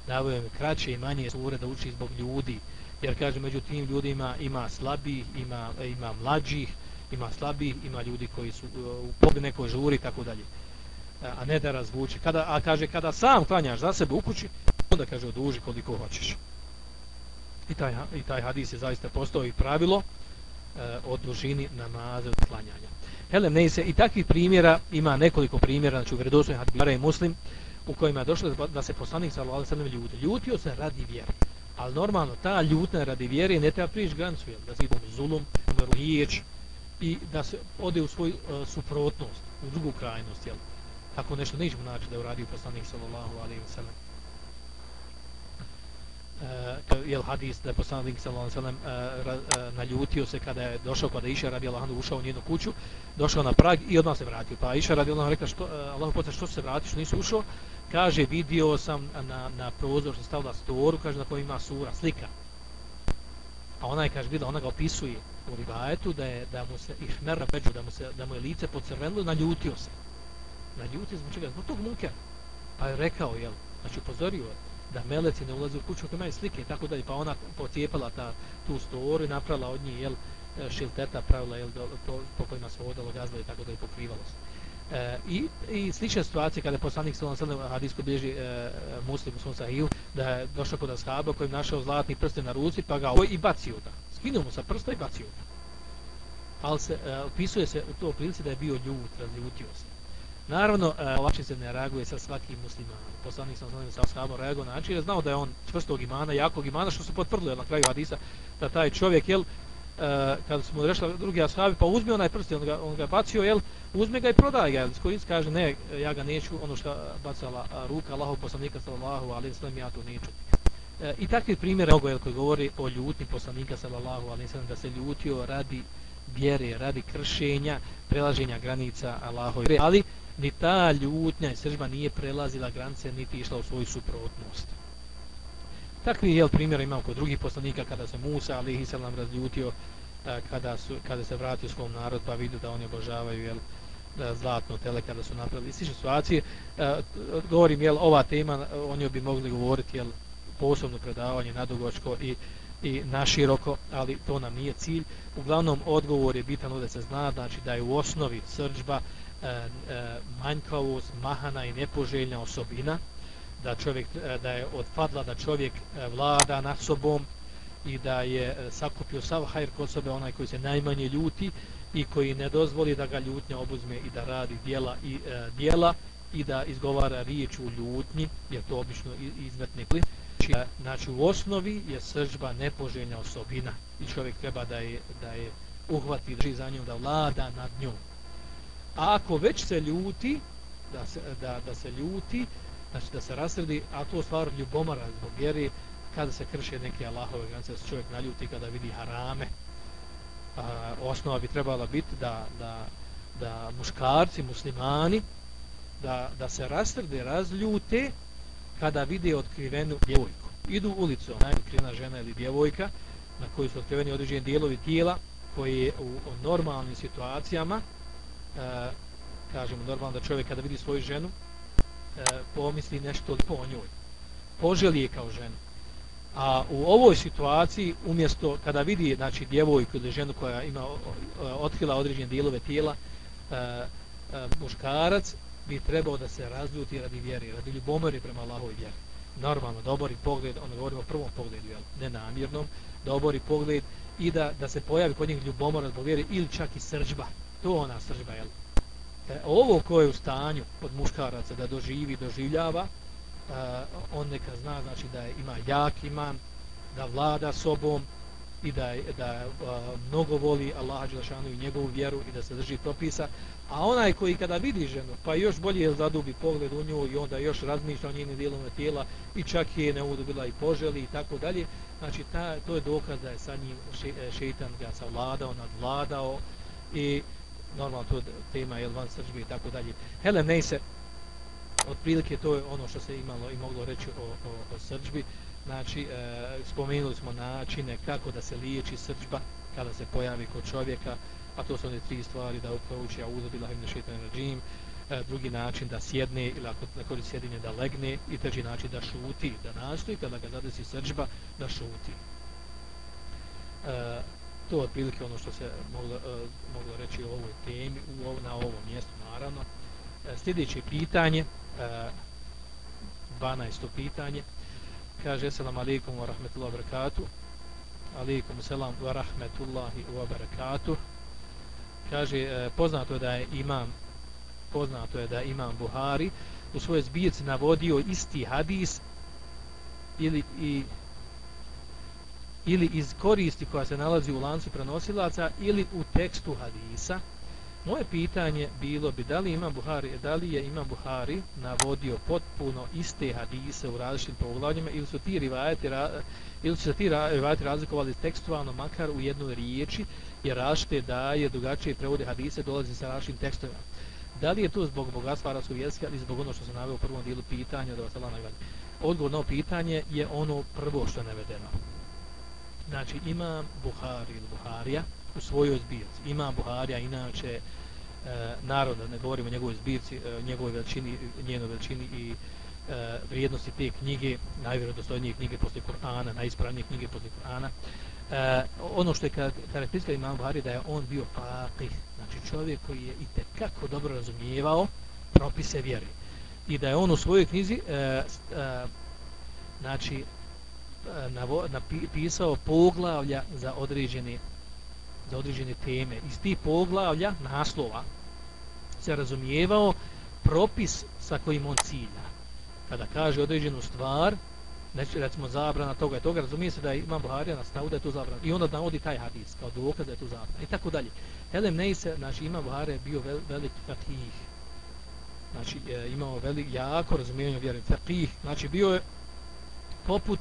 naveo mi kraće i manje sure da uči zbog ljudi jer kaže među tim ljudima ima slabih ima, ima mlađih ima slabih, ima ljudi koji su e, u pog nekoj žuri tako dalje e, a ne da razvuče kada, a kaže kada sam klanjaš za sebe u kući onda kaže oduži koliko hoćeš. I taj, i taj hadis je zaista postoji pravilo e, o dužini namaza od klanjanja. Helem, Neise i takvih primjera, ima nekoliko primjera, znači u vredosnoj hadbara i muslim, u kojima je došlo da se poslanik sa Allah sallam ljuti. Ljutio se radi vjere. Ali normalno, ta ljutna radi vjere ne treba prići granicu, jel? da se idemo zulum, riječ i da se ode u svoju uh, suprotnost, u drugu krajnost, jel? Tako nešto nećemo naći da je uradio poslanik sallallahu alaihi wa sallam uh, jel hadis da je poslanik sallallahu alejhi ve sellem eh, eh, naljutio se kada je došao kada Iša radi Allahu ušao u njenu kuću došao na prag i odmah se vratio. Pa Iša radi Allahu rekla što uh, Allahu pote što se vratiš nisi ušao? Kaže vidio sam na na prozor što stavila storu kaže na kojoj ima sura slika. A ona je kaže bila ona ga opisuje u rivajetu da je da mu se ihmer beđu da mu se da mu je lice pocrvenilo naljutio se. Naljutio se zbog čega? Zbog tog munkera. Pa je rekao, jel, znači upozorio da meleci ne ulaze u kuću ako imaju slike i tako dalje, pa ona pocijepala ta, tu storu i napravila od njih, jel, e, šilteta pravila, jel, do, po, po kojima se vodalo gazda i tako dalje pokrivalo se. E, i, i slične situacije kada je poslanik sallallahu alejhi ve sellem hadisku bilježi e, muslim u svom sahiju da je došao kod ashaba koji našao zlatni prsten na ruci pa ga ovaj i bacio ga. Skinuo mu sa prsta i bacio ga. Ali se e, opisuje se u to prilici da je bio ljut razljutio se naravno e, ovakve se ne reaguje sa svakim muslimanom poslanik sallallahu alejhi ve sa ashabom reagovao na način jer znao da je on čvrstog imana jakog imana što se potvrdilo na kraju hadisa da taj čovjek jel e, uh, kada mu rešla drugi ashabi, pa uzme onaj prst, on ga, on ga bacio, jel, uzme ga i prodaje ga, koji kaže, ne, ja ga neću, ono što bacala ruka Allahov poslanika, sallallahu alaihi sallam, ja to neću. E, I takvi primjer mnogo je koji govori o ljutni poslanika, sallallahu alaihi sallam, da se ljutio radi vjere, radi kršenja, prelaženja granica Allahove. Ali ni ta ljutnja i sržba nije prelazila granice, niti išla u svoju suprotnost. Takvi je primjer imamo kod drugih poslanika kada se Musa alihi selam razljutio kada su kada se vratio svom narod pa vidio da oni obožavaju jel zlatno tele kada su napravili slične situacije govorim jel ova tema o njoj bi mogli govoriti jel posebno predavanje nadugočko i i naširoko, ali to nam nije cilj. Uglavnom, odgovor je bitan da se zna, znači da je u osnovi srđba E, e, manjkavost, mahana i nepoželjna osobina, da čovjek e, da je od fadla da čovjek e, vlada nad sobom i da je e, sakupio sav hajr kod sebe onaj koji se najmanje ljuti i koji ne dozvoli da ga ljutnja obuzme i da radi dijela i e, dijela i da izgovara riječ u ljutnji jer to obično izmetne kli znači, e, znači u osnovi je sržba nepoželjna osobina i čovjek treba da je, da je uhvati drži za njom da vlada nad njom a ako već se ljuti da se, da, da se ljuti znači da se rasredi, a to stvar ljubomara zbog vjeri, kada se krše neke Allahove granice, da se čovjek naljuti kada vidi harame. A, osnova bi trebala biti da, da, da muškarci, muslimani, da, da se rasredi, razljute kada vide otkrivenu djevojku. Idu ulicom, najotkrivena žena ili djevojka, na kojoj su otkriveni određeni dijelovi tijela, koji u, u normalnim situacijama, a, kažemo normalno da čovjek kada vidi svoju ženu, e, pomisli nešto lipo o njoj. Poželi je kao ženu. A u ovoj situaciji, umjesto kada vidi znači, djevojku ili ženu koja ima otkrila određene dijelove tijela, e, e, muškarac bi trebao da se razljuti radi vjeri, radi ljubomori prema Allahovoj vjeri. Normalno, dobori pogled, ono govorimo o prvom pogledu, jel, nenamjernom, dobori pogled i da, da se pojavi kod njih ljubomora zbog vjeri ili čak i srđba. To ona sržba, jel, e, ovo ko je u stanju od muškaraca da doživi, doživljava, e, on neka zna znači da je, ima jak iman, da vlada sobom i da, da a, e, mnogo voli Allaha Đelšanu i njegovu vjeru i da se drži propisa, a onaj koji kada vidi ženu, pa još bolje je zadubi pogled u nju i onda još razmišlja o njenim dijelovima tijela i čak je ne i poželi i tako dalje, znači ta, to je dokaz da je sa njim še, e, šeitan ga savladao, nadvladao i normalno to tema je van sržbe i tako dalje. Hele, ne otprilike to je ono što se imalo i moglo reći o, o, o sržbi. Znači, e, spomenuli smo načine kako da se liječi sržba kada se pojavi kod čovjeka, a to su one tri stvari da prouči auzu bila himne šeitan ređim, e, drugi način da sjedne ili ako na kod sjedinje da legne i treći način da šuti, da nastoji kada ga zadesi sržba, da šuti. E, to je otprilike ono što se moglo, uh, moglo reći o ovoj temi u, ovo, na ovom mjestu naravno. Uh, sljedeće pitanje e, uh, 12. pitanje. Kaže selam alaikum wa rahmetullahi wa barakatuh. Alaikum selam wa rahmetullahi wa barakatuh. Kaže uh, poznato je da je imam poznato je da imam Buhari u svojoj zbirci navodio isti hadis ili i ili iz koristi koja se nalazi u lancu prenosilaca ili u tekstu hadisa. Moje pitanje bilo bi da li ima Buhari, da li je ima Buhari navodio potpuno iste hadise u različitim poglavljima ili su ti rivajati ili su se ti rivajati razlikovali tekstualno makar u jednoj riječi jer različite da je drugačije prevode hadise dolazi sa različitim tekstovima. Da li je to zbog bogatstva arabskog jezika ili zbog ono što se naveo u prvom dijelu pitanja da vas Allah nagradi? Odgovor na pitanje je ono prvo što je navedeno znači ima Buhari ili Buharija u svojoj zbirci. Ima Buharija, inače, e, naroda, ne govorimo o njegovoj zbirci, e, njegovoj veličini, njenoj veličini i e, vrijednosti te knjige, najvjerodostojnije knjige posle Kur'ana, najispravnije knjige posle Kur'ana. E, ono što je karakteristika imam Buhari da je on bio faqih, znači čovjek koji je i kako dobro razumijevao propise vjere. I da je on u svojoj knjizi e, e, znači Eh, napisao poglavlja za određene za određene teme. Iz tih poglavlja, naslova, se razumijevao propis sa kojim on cilja. Kada kaže određenu stvar, neće recimo zabrana toga i toga, razumije se da ima Buharija na stavu da je to zabrana. I onda navodi taj hadis kao dokaz da je to zabrana. I tako dalje. Elem Neise, znači ima Buharija bio vel, velik fakih. Znači e, imao velik, jako razumijevanje vjere. Fakih, znači bio je poput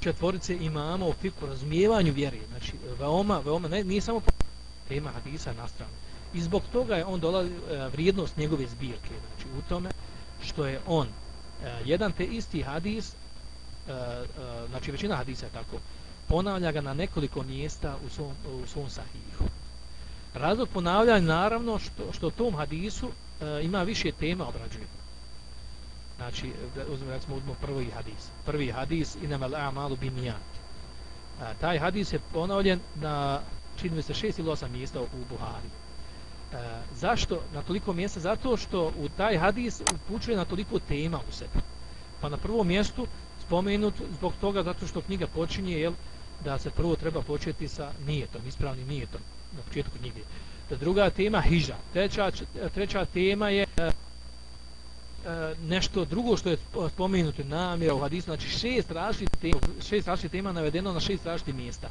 četvorice imama u fiku razumijevanju vjere. Znači veoma, veoma, ne, nije samo tema hadisa na stranu. I zbog toga je on dolazi e, vrijednost njegove zbirke. Znači u tome što je on e, jedan te isti hadis e, znači većina hadisa je tako, ponavlja ga na nekoliko mjesta u svom, u svom sahihu. Razlog ponavljanja naravno što, što tom hadisu ima više tema obrađuje. Znači, uzmemo, recimo, uzmemo prvi hadis. Prvi hadis, inamal a'malu bi nijat. Taj hadis je ponavljen na, čini mi se, šest ili osam mjesta u Buhari. A, zašto na toliko mjesta? Zato što u taj hadis upućuje na toliko tema u sebi. Pa na prvom mjestu spomenut zbog toga zato što knjiga počinje jel, da se prvo treba početi sa nijetom, ispravnim nijetom na početku knjige. Druga tema hiža. Treća, treća tema je e, E, nešto drugo što je spomenuto namjera u hadisu, znači šest različitih tema, šest različitih tema navedeno na šest različitih mjesta.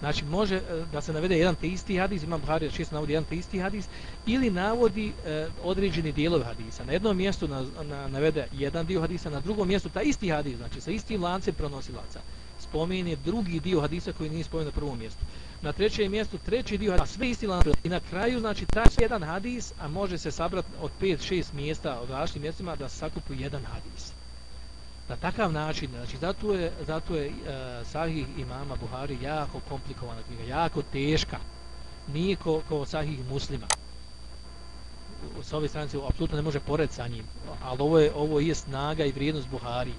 Znači može e, da se navede jedan te isti hadis, imam Buhari šest navodi jedan te isti hadis, ili navodi e, određeni dijelovi hadisa. Na jednom mjestu na, na, navede jedan dio hadisa, na drugom mjestu ta isti hadis, znači sa istim lancem pronosilaca. Spomeni drugi dio hadisa koji nije spomenut na prvom mjestu. Na trećem mjestu treći dio hadisa, sve isti. I na kraju, znači, taj jedan hadis, a može se sabrati od 5-6 mjesta, od različitih mjestima, da sakupu jedan hadis na takav način, znači zato je, zato je e, sahih imama Buhari jako komplikovana knjiga, jako teška. Nije ko, ko sahih muslima. Sa ove stranice apsolutno ne može pored sa njim. Ali ovo je, ovo je snaga i vrijednost Buhari.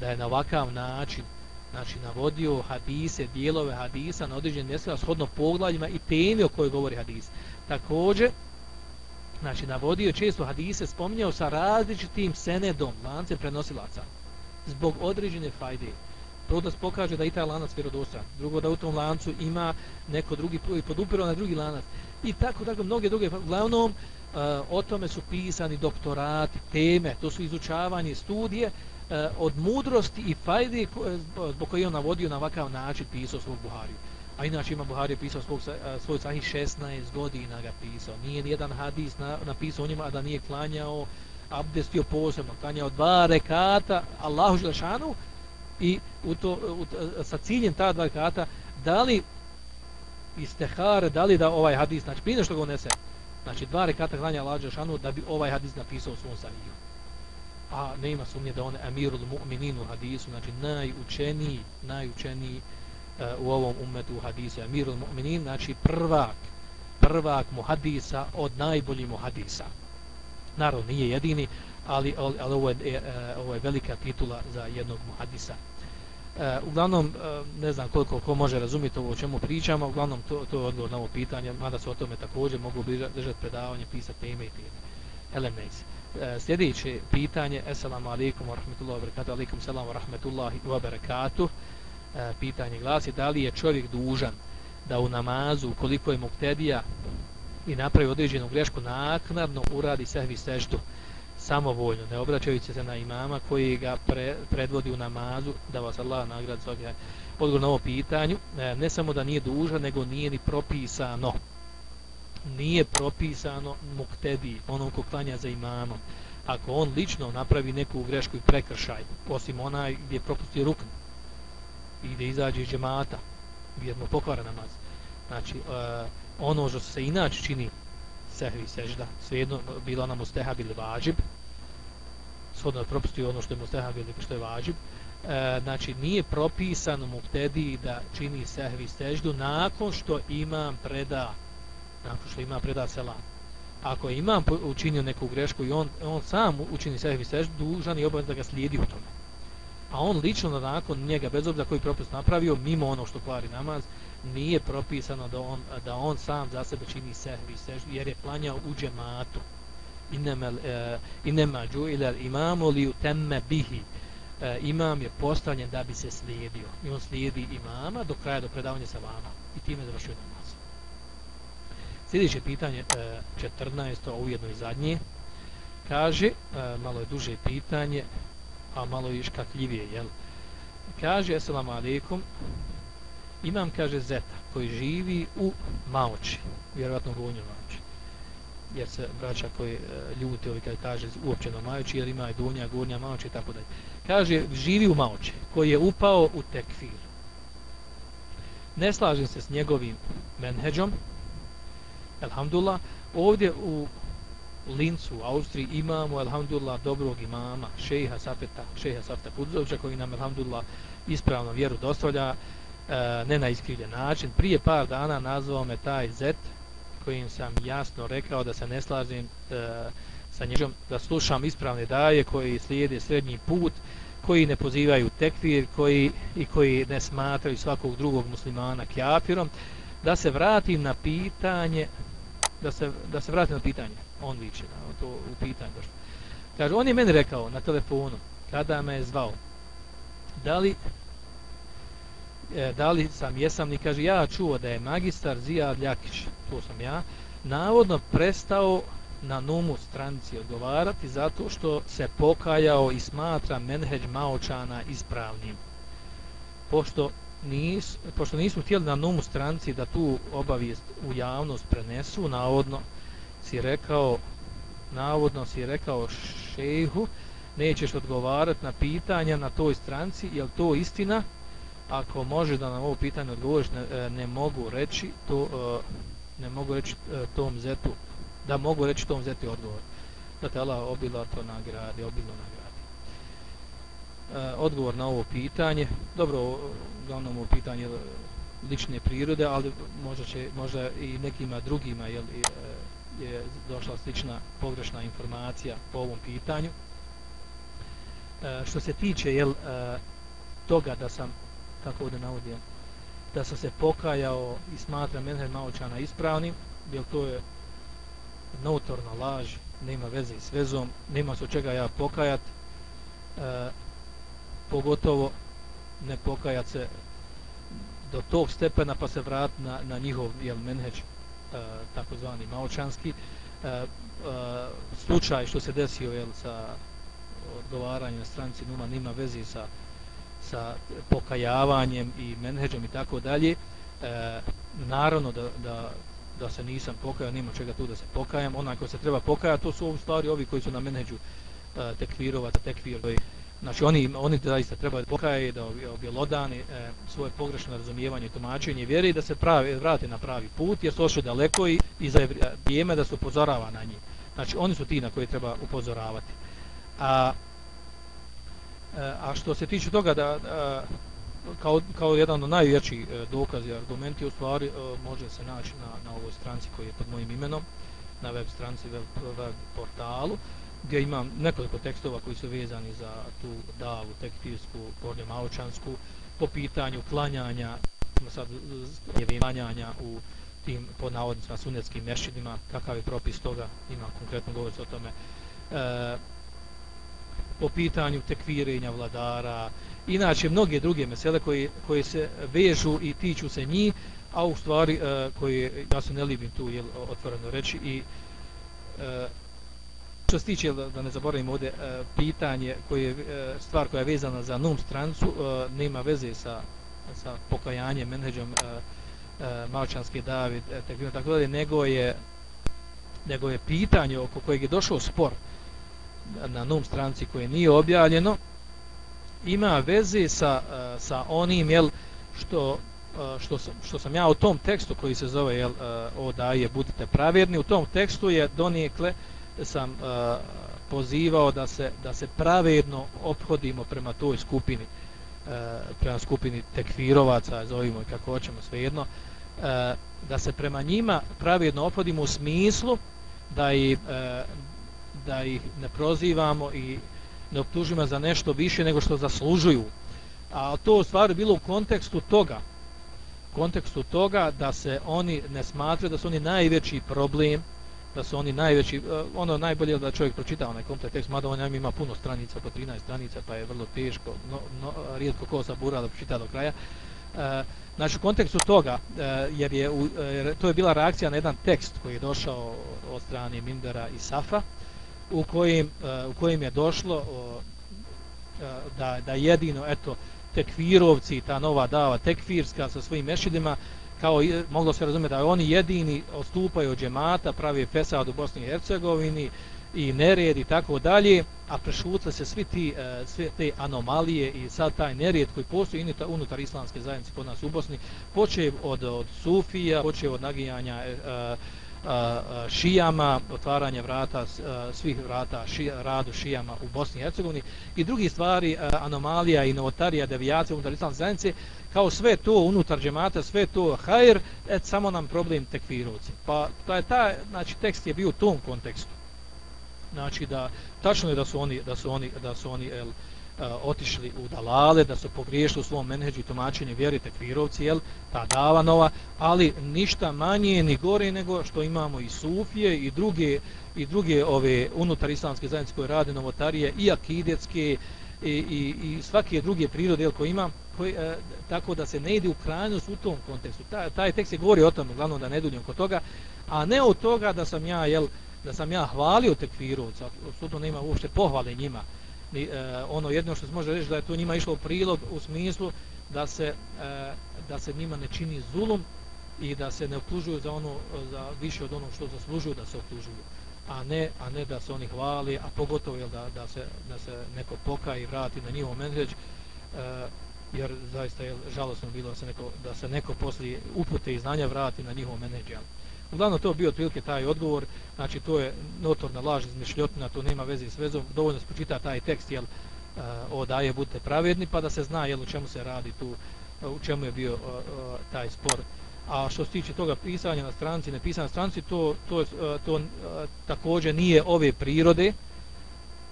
Da je na ovakav način znači navodio hadise, dijelove hadisa na određenim mjestima shodno poglavljima i temi o kojoj govori hadis. Također, znači navodio često hadise, spominjao sa različitim senedom, lance prenosilaca zbog određene fajde. Prvo da se pokaže da i taj lanac vjerodostan. Drugo da u tom lancu ima neko drugi i podupiro na drugi lanac. I tako, tako, mnoge druge. Glavnom, eh, o tome su pisani doktorati, teme, to su izučavanje studije Eh, od mudrosti i fajde eh, zbog koje on navodio na ovakav način pisao svog Buhariju. A inače ima Buhari pisao svog, eh, svoj sahih 16 godina ga pisao. Nije nijedan hadis na, napisao o njima, a da nije klanjao abdestio posebno, klanjao dva rekata Allahu Želešanu i u to, u, sa ciljem ta dva rekata da li istehare, da li da ovaj hadis, znači prije što ga unese, znači dva rekata klanja Allahu Želešanu da bi ovaj hadis napisao u svom sahihu. A ne ima sumnje da on je amirul u hadisu, znači najučeniji, najučeniji uh, u ovom umetu u hadisu. Amirul mu'minin, znači prvak, prvak muhadisa od najboljih muhadisa naravno nije jedini, ali, ali, ali ovo, je, e, e, ovo je velika titula za jednog muhadisa. E, uglavnom, e, ne znam koliko ko može razumjeti ovo o čemu pričamo, uglavnom to, to je odgovor na ovo pitanje, mada se o tome također mogu držati predavanje, pisati teme i teme. Elemejse. E, sljedeće pitanje, Assalamu alaikum wa rahmatullahi wa barakatuh, alaikum salam wa rahmatullahi wa barakatuh. E, pitanje glasi, da li je čovjek dužan da u namazu, koliko je muktedija, i napravi određenu grešku naknadno uradi sehvi seždu samovoljno, ne obraćajući se na imama koji ga pre, predvodi u namazu da vas Allah nagrad za odgovor na ovo pitanju e, ne samo da nije dužan nego nije ni propisano nije propisano muktedi onom ko klanja za imamom. Ako on lično napravi neku grešku i prekršaj osim onaj gdje propusti rukn i gdje izađe iz džemata vjerno mu pokvara namaz. Znači uh, ono što se inače čini sehvi sežda, svejedno bila nam ustehab ili vađib, shodno je propustio ono što je mustehab ili što je vađib, e, znači nije propisano muktedi da čini sehvi seždu nakon što imam preda, nakon što ima preda selam. ako imam učinio neku grešku i on, on sam učini sehvi seždu, dužan je obavezno da ga slijedi u tome. A on lično nakon njega, bez obzira koji propust napravio, mimo ono što kvari namaz, nije propisano da on, da on sam za sebe čini sehvi seždu, jer je klanjao u džematu. Inema, uh, e, inema džuilel imamu li utemme bihi. e, imam je postavljen da bi se slijedio. I on slijedi imama do kraja, do predavanja sa vama. I time završio namaz. Sljedeće pitanje, 14. E, ujedno i zadnje, kaže, e, malo je duže pitanje, a malo je iškakljivije, jel? Kaže, assalamu alaikum, imam, kaže, zeta koji živi u Maoči, vjerovatno u Donjoj Maoči, jer se braća koji ljute, ljuti ovi kada kaže uopćeno Maoči, jer ima i Donja, Gornja Maoči i tako dalje. Kaže, živi u Maoči, koji je upao u tekfir. Ne slažem se s njegovim menheđom, Alhamdulillah, ovdje u Lincu, u Austriji, imamo, alhamdulillah, dobrog imama, šeha Safeta, šeha Safeta Kudzovića, koji nam, alhamdulillah, ispravno vjeru dostavlja, e, ne na iskrivljen način. Prije par dana nazvao me taj zet, kojim sam jasno rekao da se ne slažem e, sa njegom, da slušam ispravne daje koji slijede srednji put, koji ne pozivaju tekvir, koji, i koji ne smatraju svakog drugog muslimana kjafirom, da se vratim na pitanje da se, da se vrati na pitanje on viče na to u pitanju došlo. kaže on je meni rekao na telefonu kada me je zvao da li e, da li sam jesam li, kaže ja čuo da je magistar Zijad Ljakić to sam ja navodno prestao na numu stranci odgovarati zato što se pokajao i smatra menheđ maočana ispravnim pošto nis, pošto nisu htjeli na numu stranci da tu obavijest u javnost prenesu, navodno si rekao navodno si rekao šejhu nećeš odgovarati na pitanja na toj stranci, je to istina? Ako može da nam ovo pitanje odgovoriš, ne, e, ne mogu reći to e, ne mogu reći e, tom zetu da mogu reći tom zetu odgovor. Da te Allah obilo to nagradi, obilo nagradi. Eh, odgovor na ovo pitanje, dobro, uglavnom ovo pitanje lične prirode, ali možda, će, možda i nekima drugima jel, je, eh, je došla slična pogrešna informacija po ovom pitanju. E, što se tiče jel, e, toga da sam, kako ovdje navodim, da sam se pokajao i smatra menher naučana ispravnim, jer to je notorna laž, nema veze s vezom, nema se od čega ja pokajat, e, pogotovo ne pokajat se do tog stepena pa se vrat na, na njihov jel, menheđ e, takozvani maočanski e, e, slučaj što se desio jel, sa odgovaranjem na stranci numa nima vezi sa, sa pokajavanjem i menheđom i tako dalje. E, naravno da, da, da se nisam pokajao nima čega tu da se pokajam. Onaj ko se treba pokajati to su u stvari ovi koji su na menheđu e, tekvirovati tekvirovi Znači oni oni zaista trebaju da pokaje da objelodani e, svoje pogrešno razumijevanje i tumačenje vjere i da se pravi vrate na pravi put jer su ošli daleko i, i za vrijeme da se upozorava na njih. Znači oni su ti na koje treba upozoravati. A e, a što se tiče toga da, da kao, kao jedan od najvećih e, dokaza i argumenti u stvari može se naći na, na ovoj stranci koji je pod mojim imenom na web stranci web, web portalu gdje imam nekoliko tekstova koji su vezani za tu davu tekstirsku, gornju maločansku, po pitanju klanjanja, sad klanjanja u tim pod navodnicima sunetskim mešidima, kakav je propis toga, ima konkretno govor o tome. E, po pitanju tekvirenja vladara, inače mnoge druge mesele koje, koje se vežu i tiču se njih, a u stvari e, koje, ja se ne libim tu jel, otvoreno reći, i e, Što se tiče, da ne zaboravim ovdje, e, pitanje, koje je e, stvar koja je vezana za num strancu, e, nema veze sa, sa pokajanjem, menheđom Malčanske David, tako, tako dalje, nego je, nego je pitanje oko kojeg je došao spor na num stranci koje nije objavljeno, ima veze sa, sa onim, jel, što, što, sam, što sam ja u tom tekstu koji se zove, jel, o daje, budite pravjerni, u tom tekstu je donijekle, sam uh, pozivao da se da se pravedno ophodimo prema toj skupini uh, prema skupini tekfirovaca zovimo ih kako hoćemo svejedno uh, da se prema njima pravedno ophodimo u smislu da ih, uh, da ih ne prozivamo i ne optužimo za nešto više nego što zaslužuju. A to u stvari bilo u kontekstu toga, kontekstu toga da se oni ne smatraju da su oni najveći problem da su oni najveći, e, ono najbolje da čovjek pročita onaj komplet tekst, mada on ima puno stranica, po 13 stranica, pa je vrlo teško, no, no, rijetko ko sabura da pročita do kraja. Uh, znači, u kontekstu toga, e, jer je, jer to je bila reakcija na jedan tekst koji je došao od strane Mindera i Safa, u kojim, u kojim je došlo da, da jedino, eto, tekvirovci, ta nova dava tekfirska sa svojim mešidima, kao moglo se razumjeti da oni jedini odstupaju od džemata, pravi fesad u Bosni i Hercegovini i nered i tako dalje, a prešutile se svi ti, e, sve te anomalije i sad taj nered koji postoji unutar islamske zajednice kod nas u Bosni, počev od, od Sufija, počev od nagijanja uh, šijama, otvaranje vrata, svih vrata ši, radu šijama u Bosni i Hercegovini i drugi stvari, anomalija i novotarija, devijacija unutar islamske zajednice, kao sve to unutar džemata, sve to hajr, et samo nam problem tekfirovci. Pa to je ta, znači tekst je bio u tom kontekstu. Znači da tačno je da su oni da su oni da su oni el, E, otišli u dalale, da su pogriješili u svom menheđu i tumačenju vjeri tekvirovci, jel, ta dava nova, ali ništa manje ni gore nego što imamo i sufije i druge i druge ove unutar islamske zajednice koje rade novotarije i akidetske i, i, i svake druge prirode jel, koje ima koji, e, tako da se ne ide u krajnost u tom kontekstu. Ta, taj tekst je govori o tom, uglavnom da ne duljim kod toga, a ne od toga da sam ja, jel, da sam ja hvalio tekvirovca, sudno nema uopšte pohvale njima. Ni, e, ono jedno što se može reći da je to njima išlo u prilog u smislu da se, e, da se njima ne čini zulum i da se ne optužuju za ono za više od onog što zaslužuju da se optužuju a ne a ne da se oni hvali a pogotovo jel, da, da se da se neko pokaje i vrati na njihov menheđ e, jer zaista je žalosno bilo da se neko, da se neko poslije upute i znanja vrati na njihov menedžer. Uglavnom to bio otprilike taj odgovor, znači to je notorna laž izmišljotina, to nema veze s vezom, dovoljno se počita taj tekst, jel, eh, uh, o daje budite pravedni, pa da se zna jel, u čemu se radi tu, eh, u čemu je bio uh, uh, taj spor. A što se tiče toga pisanja na stranci, ne pisanja na stranci, to, to, uh, to također nije ove prirode,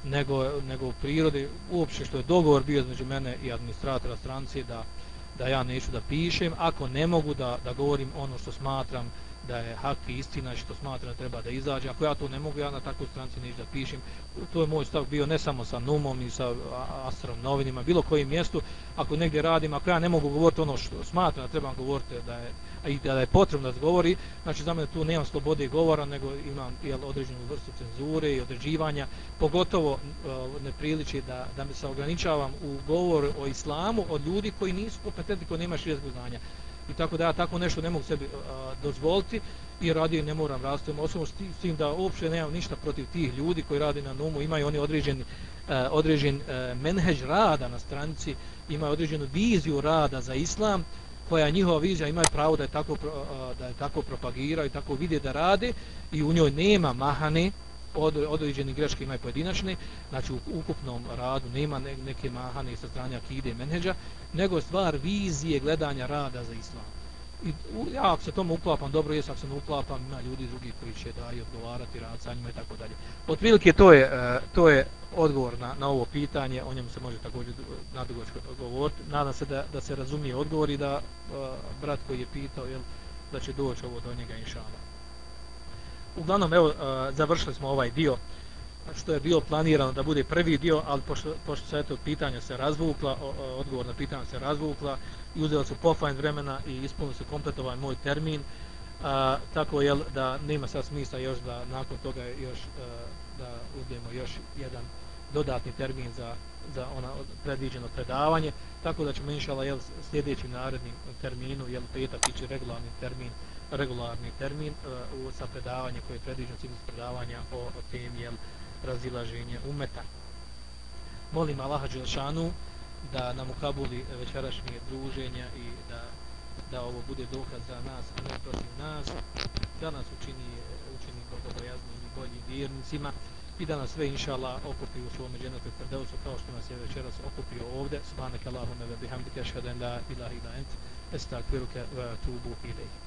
nego, nego u prirodi, uopće što je dogovor bio između mene i administratora stranci da, da ja neću da pišem, ako ne mogu da, da govorim ono što smatram da je hak i istina što smatram da treba da izađe. Ako ja to ne mogu, ja na takvu stranci neću da pišem. To je moj stav bio ne samo sa Numom i sa Astrom novinima, bilo kojim mjestu. Ako negdje radim, ako ja ne mogu govoriti ono što smatram da trebam govoriti da je, i da je potrebno da govori, znači za mene tu nemam slobode govora, nego imam jel, određenu vrstu cenzure i određivanja. Pogotovo e, ne priliči da, da me se ograničavam u govor o islamu od ljudi koji nisu kompetentni, koji nema širijskog znanja i tako da ja tako nešto ne mogu sebi a, dozvoliti i radi ne moram rastojiti osobom, s tim da uopšte nemam ništa protiv tih ljudi koji radi na numu. Imaju oni određen, a, određen a, menheđ rada na stranici imaju određenu viziju rada za islam koja njihova vizija imaju pravo da je tako, a, da je tako propagiraju i tako vide da rade i u njoj nema mahane od, određeni greške imaju pojedinačne, znači u ukupnom radu nema neke mahane sa strane akide i menheđa, nego stvar vizije gledanja rada za islam. I ja ako se tomu uklapam, dobro jes, ako se ne uklapam, ima ljudi drugi koji će da i odgovarati rad sa njima i tako dalje. Od prilike to je, e, to je odgovor na, na ovo pitanje, o njemu se može također e, nadugočko govoriti. Nadam se da, da se razumije odgovor i da uh, brat koji je pitao, jel, da će doći ovo do njega inšala uglavnom evo završili smo ovaj dio što je bilo planirano da bude prvi dio, ali pošto, pošto se eto pitanja se razvukla, odgovor na pitanje se razvukla i uzela su pofajn vremena i ispunili se kompletovan moj termin, a, tako je da nema sad smisla još da nakon toga još a, da uzmemo još jedan dodatni termin za, za ona predviđeno predavanje, tako da ćemo inšala jel, sljedećim narednim terminu, jel, petak ići regularni termin regularni termin uh, sa predavanje koje je predviđeno ciklus predavanja o, o temi jel, razilaženje umeta. Molim Allaha Đelšanu da nam ukabuli večerašnje druženja i da, da ovo bude dokaz za nas, a ne protiv nas, da nas učini, učini bogobojaznim i boljim vjernicima i da nas sve inša Allah okupi u svome dženetu predeusu kao što nas je večeras okupio ovdje. Subhanak Allahume ve bihamdike, ashhadu la ilaha ila ent, estakviruke ve tubu ilayk.